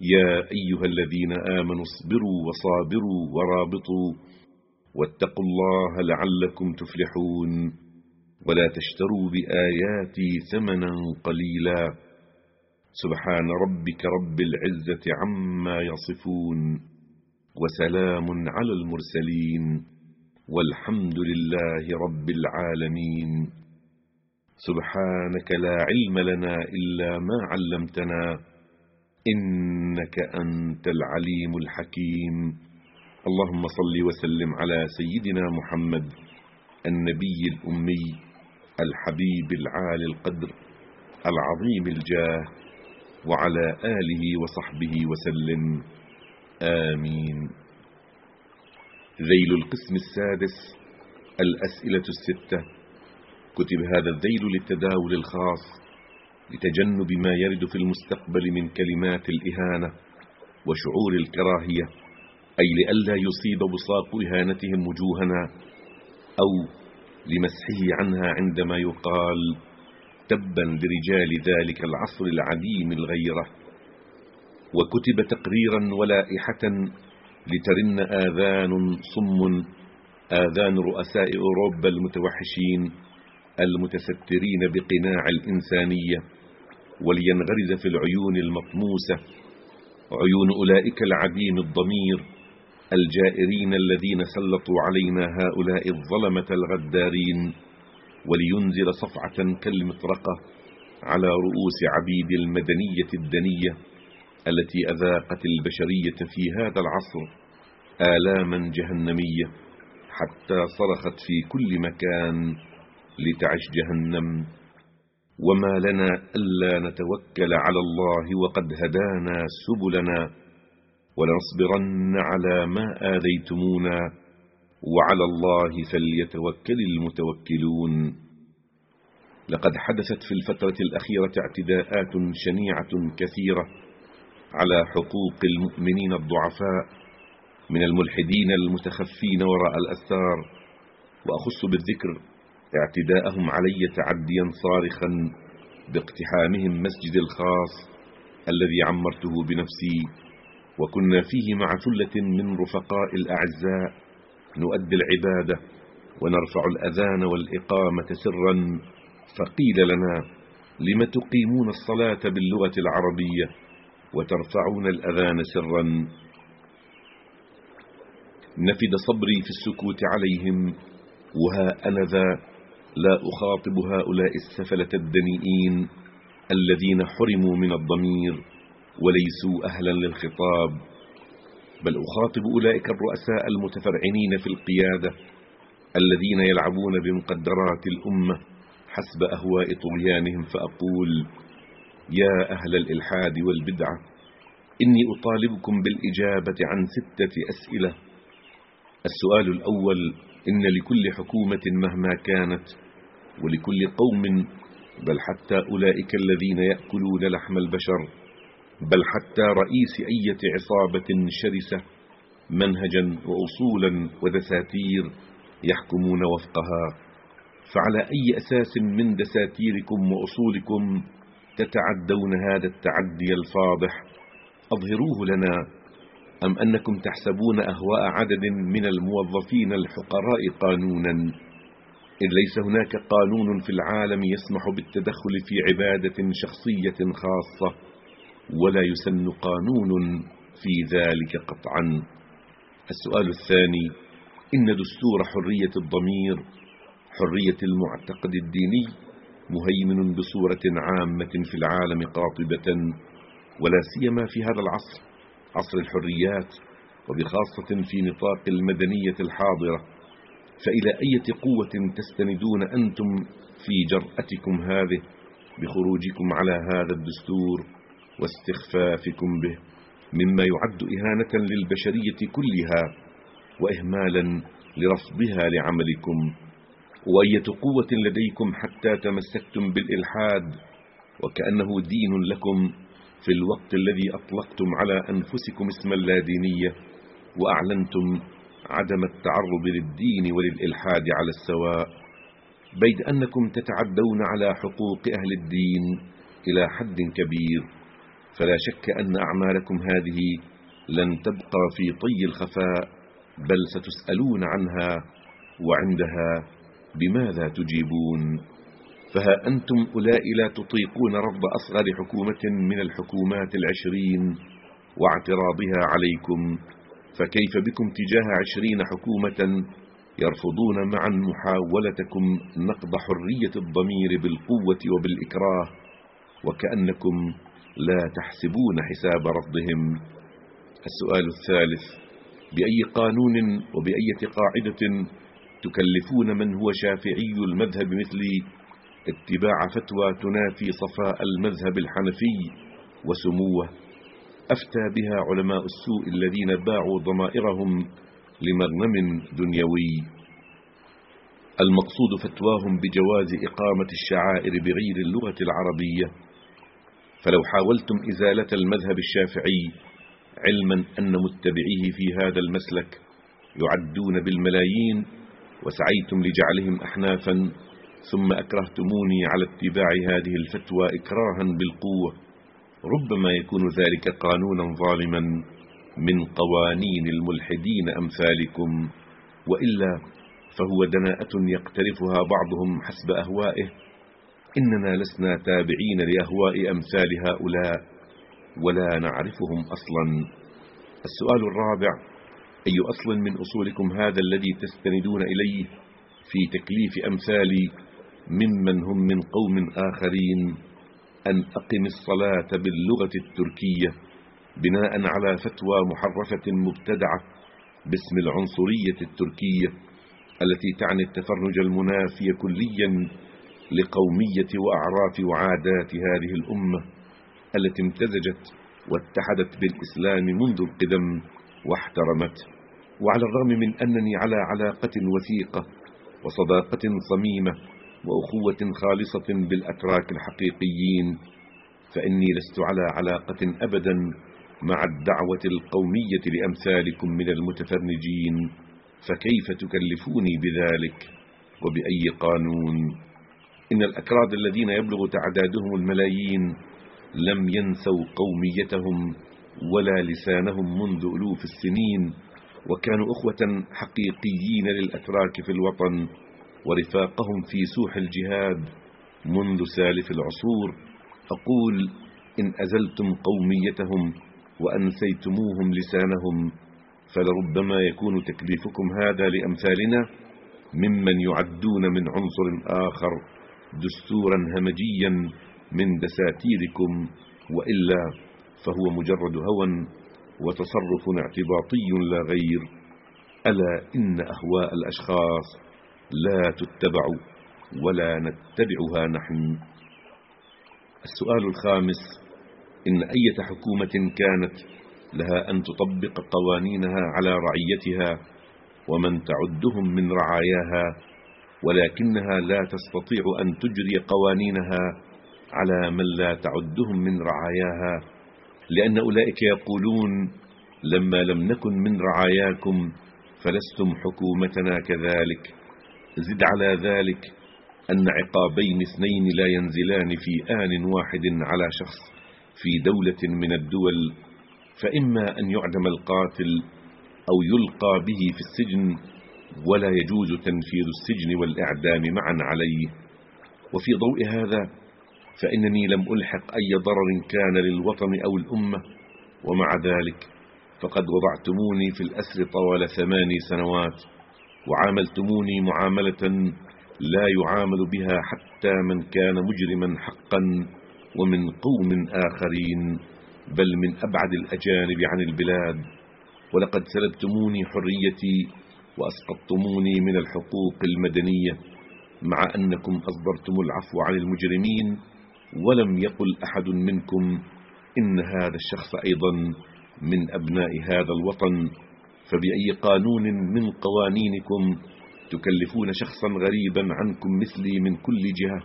يا أيها الذين آمنوا اصبروا وصابروا ورابطوا واتقوا الله لعلكم تفلحون. ولا تشتروا بآياتي ثمنا قليلا. سبحان ربك رب العزة عما يصفون. وسلام على المرسلين. والحمد لله رب العالمين. سبحانك لا علم لنا إلا ما علمتنا إنك أنت العليم الحكيم. اللهم صل وسلم على سيدنا محمد النبي الأمي الحبيب العالي القدر العظيم الجاه وعلى آله وصحبه وسلم. آمين. ذيل القسم السادس الأسئلة الستة كتب هذا الذيل للتداول الخاص لتجنب ما يرد في المستقبل من كلمات الإهانة وشعور الكراهية أي لئلا يصيب بصاق إهانتهم وجوهنا أو لمسحه عنها عندما يقال تبا لرجال ذلك العصر العديم الغيرة. وكتب تقريرا ولائحة لترن آذان صم آذان رؤساء أوروبا المتوحشين المتسترين بقناع الإنسانية ولينغرز في العيون المطموسة. عيون أولئك العديم الضمير الجائرين الذين سلطوا علينا هؤلاء الظلمة الغدارين. ولينزل صفعة كالمطرقة على رؤوس عبيد المدنية الدنية التي أذاقت البشرية في هذا العصر آلاما جهنمية حتى صرخت في كل مكان لتعش جهنم. وما لنا ألا نتوكل على الله وقد هدانا سبلنا ولنصبرن على ما آذيتمونا. وعلى الله فليتوكل المتوكلون. لقد حدثت في الفترة الأخيرة اعتداءات شنيعة كثيرة على حقوق المؤمنين الضعفاء من الملحدين المتخفين وراء الأستار وأخص بالذكر اعتداءهم علي تعديا صارخا باقتحامهم مسجد الخاص الذي عمرته بنفسي. وكنا فيه مع ثلة من رفقاء الأعزاء. نؤدي العبادة ونرفع الأذان والإقامة سرا. فقيل لنا لم تقيمون الصلاة باللغة العربية وترفعون الأذان سرا? نفد صبري في السكوت عليهم وها أنا لا أخاطب هؤلاء السفلة الدنيئين الذين حرموا من الضمير وليسوا أهلا للخطاب بل أخاطب أولئك الرؤساء المتفرعنين في القيادة الذين يلعبون بمقدرات الأمة حسب أهواء طغيانهم فأقول يا أهل الإلحاد والبدعة إني أطالبكم بالإجابة عن ستة أسئلة. السؤال الأول إن لكل حكومة مهما كانت ولكل قوم بل حتى أولئك الذين يأكلون لحم البشر بل حتى رئيس أية عصابة شرسة منهجا وأصولا ودساتير يحكمون وفقها. فعلى أي أساس من دساتيركم وأصولكم تتعدون هذا التعدي الفاضح؟ أظهروه لنا أم أنكم تحسبون أهواء عدد من الموظفين الحقراء قانونا؟ إذ ليس هناك قانون في العالم يسمح بالتدخل في عبادة شخصية خاصة ولا يسن قانون في ذلك قطعا. السؤال الثاني إن دستور حرية الضمير حرية المعتقد الديني مهيمن بصورة عامة في العالم قاطبة ولا سيما في هذا العصر. عصر الحريات وبخاصة في نطاق المدنية الحاضرة فإلى أية قوة تستندون أنتم في جرأتكم هذه بخروجكم على هذا الدستور واستخفافكم به مما يعد إهانة للبشرية كلها وإهمالا لرفضها لعملكم. وأية قوة لديكم حتى تمسكتم بالإلحاد وكأنه دين لكم في الوقت الذي أطلقتم على أنفسكم اسم اللادينية وأعلنتم عدم التعرض للدين وللإلحاد على السواء بيد أنكم تتعدون على حقوق أهل الدين إلى حد كبير فلا شك أن أعمالكم هذه لن تبقى في طي الخفاء بل ستسألون عنها وعندها بماذا تجيبون؟ فها أنتم أولئك لا تطيقون رفض أصغر حكومة من الحكومات العشرين واعتراضها عليكم فكيف بكم تجاه عشرين حكومة يرفضون معا محاولتكم نقض حرية الضمير بالقوة وبالإكراه وكأنكم لا تحسبون حساب رفضهم؟ السؤال الثالث بأي قانون وبأية قاعدة تكلفون من هو شافعي المذهب مثلي اتباع فتوى تنافي صفاء المذهب الحنفي وسموه. أفتى بها علماء السوء الذين باعوا ضمائرهم لمغنم دنيوي. المقصود فتواهم بجواز إقامة الشعائر بغير اللغة العربية. فلو حاولتم إزالة المذهب الشافعي علما أن متبعيه في هذا المسلك يعدون بالملايين وسعيتم لجعلهم أحنافا ثم أكرهتموني على اتباع هذه الفتوى إكراها بالقوة. ربما يكون ذلك قانونا ظالما من قوانين الملحدين أمثالكم وإلا فهو دناءة يقترفها بعضهم حسب أهوائه. إننا لسنا تابعين لأهواء أمثال هؤلاء ولا نعرفهم أصلا. السؤال الرابع أي أصل من أصولكم هذا الذي تستندون إليه في تكليف أمثالي ممن هم من قوم آخرين أن أقم الصلاة باللغة التركية بناء على فتوى محرفة مبتدعة باسم العنصرية التركية التي تعني التفرج المنافي كليا لقومية وأعراف وعادات هذه الأمة التي امتزجت واتحدت بالإسلام منذ القدم واحترمته وعلى الرغم من أنني على علاقة وثيقة وصداقة صميمة وأخوة خالصة بالأتراك الحقيقيين فإني لست على علاقة أبدا مع الدعوة القومية لأمثالكم من المتفرنجين فكيف تكلفوني بذلك؟ وبأي قانون؟ إن الأكراد الذين يبلغ تعدادهم الملايين لم ينسوا قوميتهم ولا لسانهم منذ ألوف السنين وكانوا أخوة حقيقيين للأتراك في الوطن ورفاقهم في سوح الجهاد منذ سالف العصور أقول إن أزلتم قوميتهم وأنسيتموهم لسانهم فلربما يكون تكليفكم هذا لأمثالنا ممن يعدون من عنصر آخر دستورا همجيا من دساتيركم وإلا فهو مجرد هوى وتصرف اعتباطي لا غير. ألا إن أهواء الأشخاص لا تتبع ولا نتبعها نحن. السؤال الخامس إن أية حكومة كانت لها أن تطبق قوانينها على رعيتها ومن تعدهم من رعاياها ولكنها لا تستطيع أن تجري قوانينها على من لا تعدهم من رعاياها لأن أولئك يقولون لما لم نكن من رعاياكم فلستم حكومتنا كذلك. زد على ذلك أن عقابين اثنين لا ينزلان في آن واحد على شخص في دولة من الدول فإما أن يعدم القاتل أو يلقى به في السجن ولا يجوز تنفيذ السجن والإعدام معا عليه. وفي ضوء هذا فإنني لم ألحق أي ضرر كان للوطن أو الأمة. ومع ذلك فقد وضعتموني في الأسر طوال ثماني سنوات. وعاملتموني معاملة لا يعامل بها حتى من كان مجرما حقا ومن قوم آخرين بل من أبعد الأجانب عن البلاد. ولقد سلبتموني حريتي وأسقطتموني من الحقوق المدنية مع أنكم أصدرتم العفو عن المجرمين ولم يقل أحد منكم إن هذا الشخص أيضا من أبناء هذا الوطن. فبأي قانون من قوانينكم تكلفون شخصا غريبا عنكم مثلي من كل جهة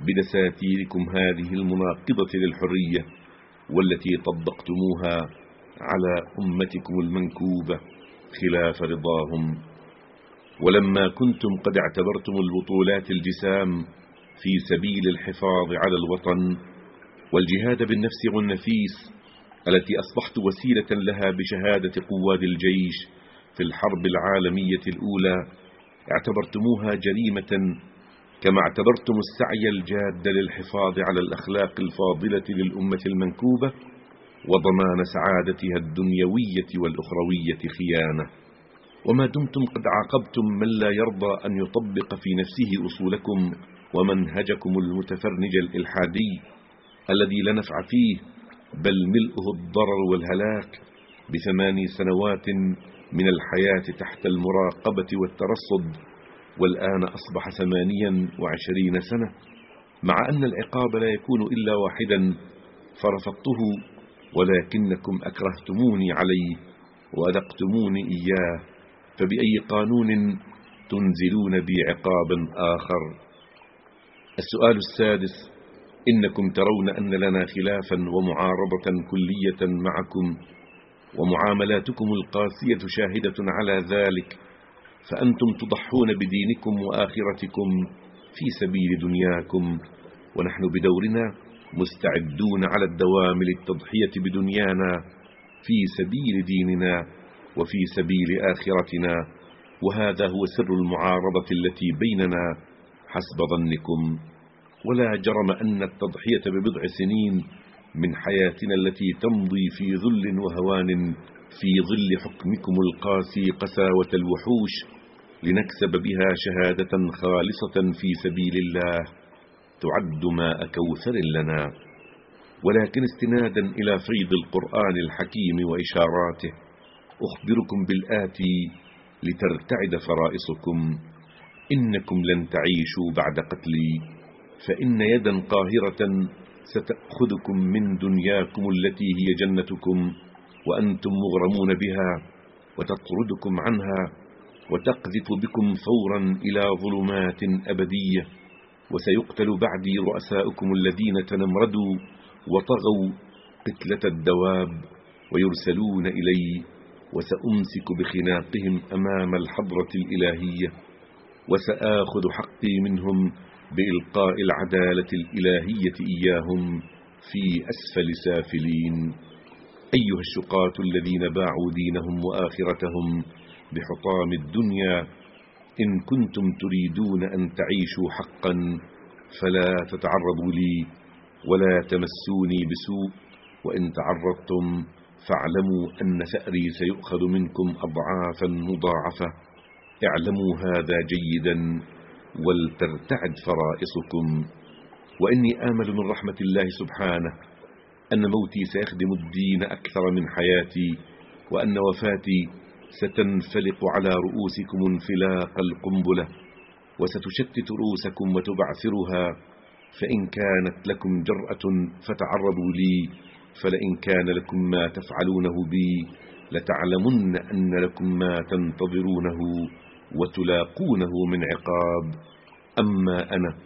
بدساتيركم هذه المناقضة للحرية والتي طبقتموها على أمتكم المنكوبة خلاف رضاهم. ولما كنتم قد اعتبرتم البطولات الجسام في سبيل الحفاظ على الوطن والجهاد بالنفس والنفيس التي أصبحت وسيلة لها بشهادة قواد الجيش في الحرب العالمية الأولى اعتبرتموها جريمة كما اعتبرتم السعي الجاد للحفاظ على الأخلاق الفاضلة للأمة المنكوبة وضمان سعادتها الدنيوية والأخروية خيانة. وما دمتم قد عاقبتم من لا يرضى أن يطبق في نفسه أصولكم ومنهجكم المتفرنج الإلحادي الذي لا نفع فيه بل ملئه الضرر والهلاك بثماني سنوات من الحياة تحت المراقبة والترصد والآن أصبح ثمانيا وعشرين سنة. مع أن العقاب لا يكون إلا واحدا فرفضته ولكنكم أكرهتموني عليه وأذقتموني إياه. فبأي قانون تنزلون بي عقابا آخر؟ السؤال السادس إنكم ترون أن لنا خلافا ومعارضة كلية معكم ومعاملاتكم القاسية شاهدة على ذلك فأنتم تضحون بدينكم وآخرتكم في سبيل دنياكم ونحن بدورنا مستعدون على الدوام للتضحية بدنيانا في سبيل ديننا وفي سبيل آخرتنا وهذا هو سر المعارضة التي بيننا حسب ظنكم. ولا جرم أن التضحية ببضع سنين من حياتنا التي تمضي في ذل وهوان في ظل حكمكم القاسي قساوة الوحوش لنكسب بها شهادة خالصة في سبيل الله تعد ماء كوثر لنا. ولكن استنادا إلى فيض القرآن الحكيم وإشاراته أخبركم بالآتي لترتعد فرائصكم. إنكم لن تعيشوا بعد قتلي. فإن يدا قاهرة ستأخذكم من دنياكم التي هي جنتكم وأنتم مغرمون بها وتطردكم عنها وتقذف بكم فورا إلى ظلمات أبدية وسيقتل بعدي رؤساؤكم الذين تنمردوا وطغوا قتلة الدواب ويرسلون إلي وسأمسك بخناقهم أمام الحضرة الإلهية وسآخذ حقي منهم بإلقاء العدالة الإلهية إياهم في أسفل سافلين. أيها الشقاة الذين باعوا دينهم وآخرتهم بحطام الدنيا إن كنتم تريدون أن تعيشوا حقا فلا تتعرضوا لي ولا تمسوني بسوء وإن تعرضتم فاعلموا أن ثأري سيؤخذ منكم أضعافا مضاعفة. اعلموا هذا جيدا. ولترتعد فرائصكم. وإني آمل من رحمة الله سبحانه أن موتي سيخدم الدين أكثر من حياتي وأن وفاتي ستنفلق على رؤوسكم انفلاق القنبلة وستشتت رؤوسكم وتبعثرها فإن كانت لكم جرأة فتعرضوا لي فلئن كان لكم ما تفعلونه بي لتعلمن أن لكم ما تنتظرونه. وتلاقونه من عقاب. أما أنا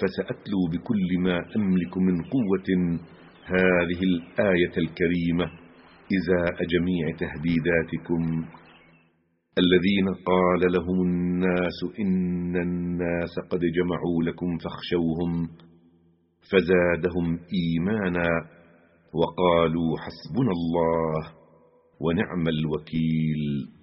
فسأتلو بكل ما أملك من قوة هذه الآية الكريمة. إزاء جميع تهديداتكم. الذين قال لهم الناس إن الناس قد جمعوا لكم فاخشوهم فزادهم إيمانا وقالوا حسبنا الله ونعم الوكيل.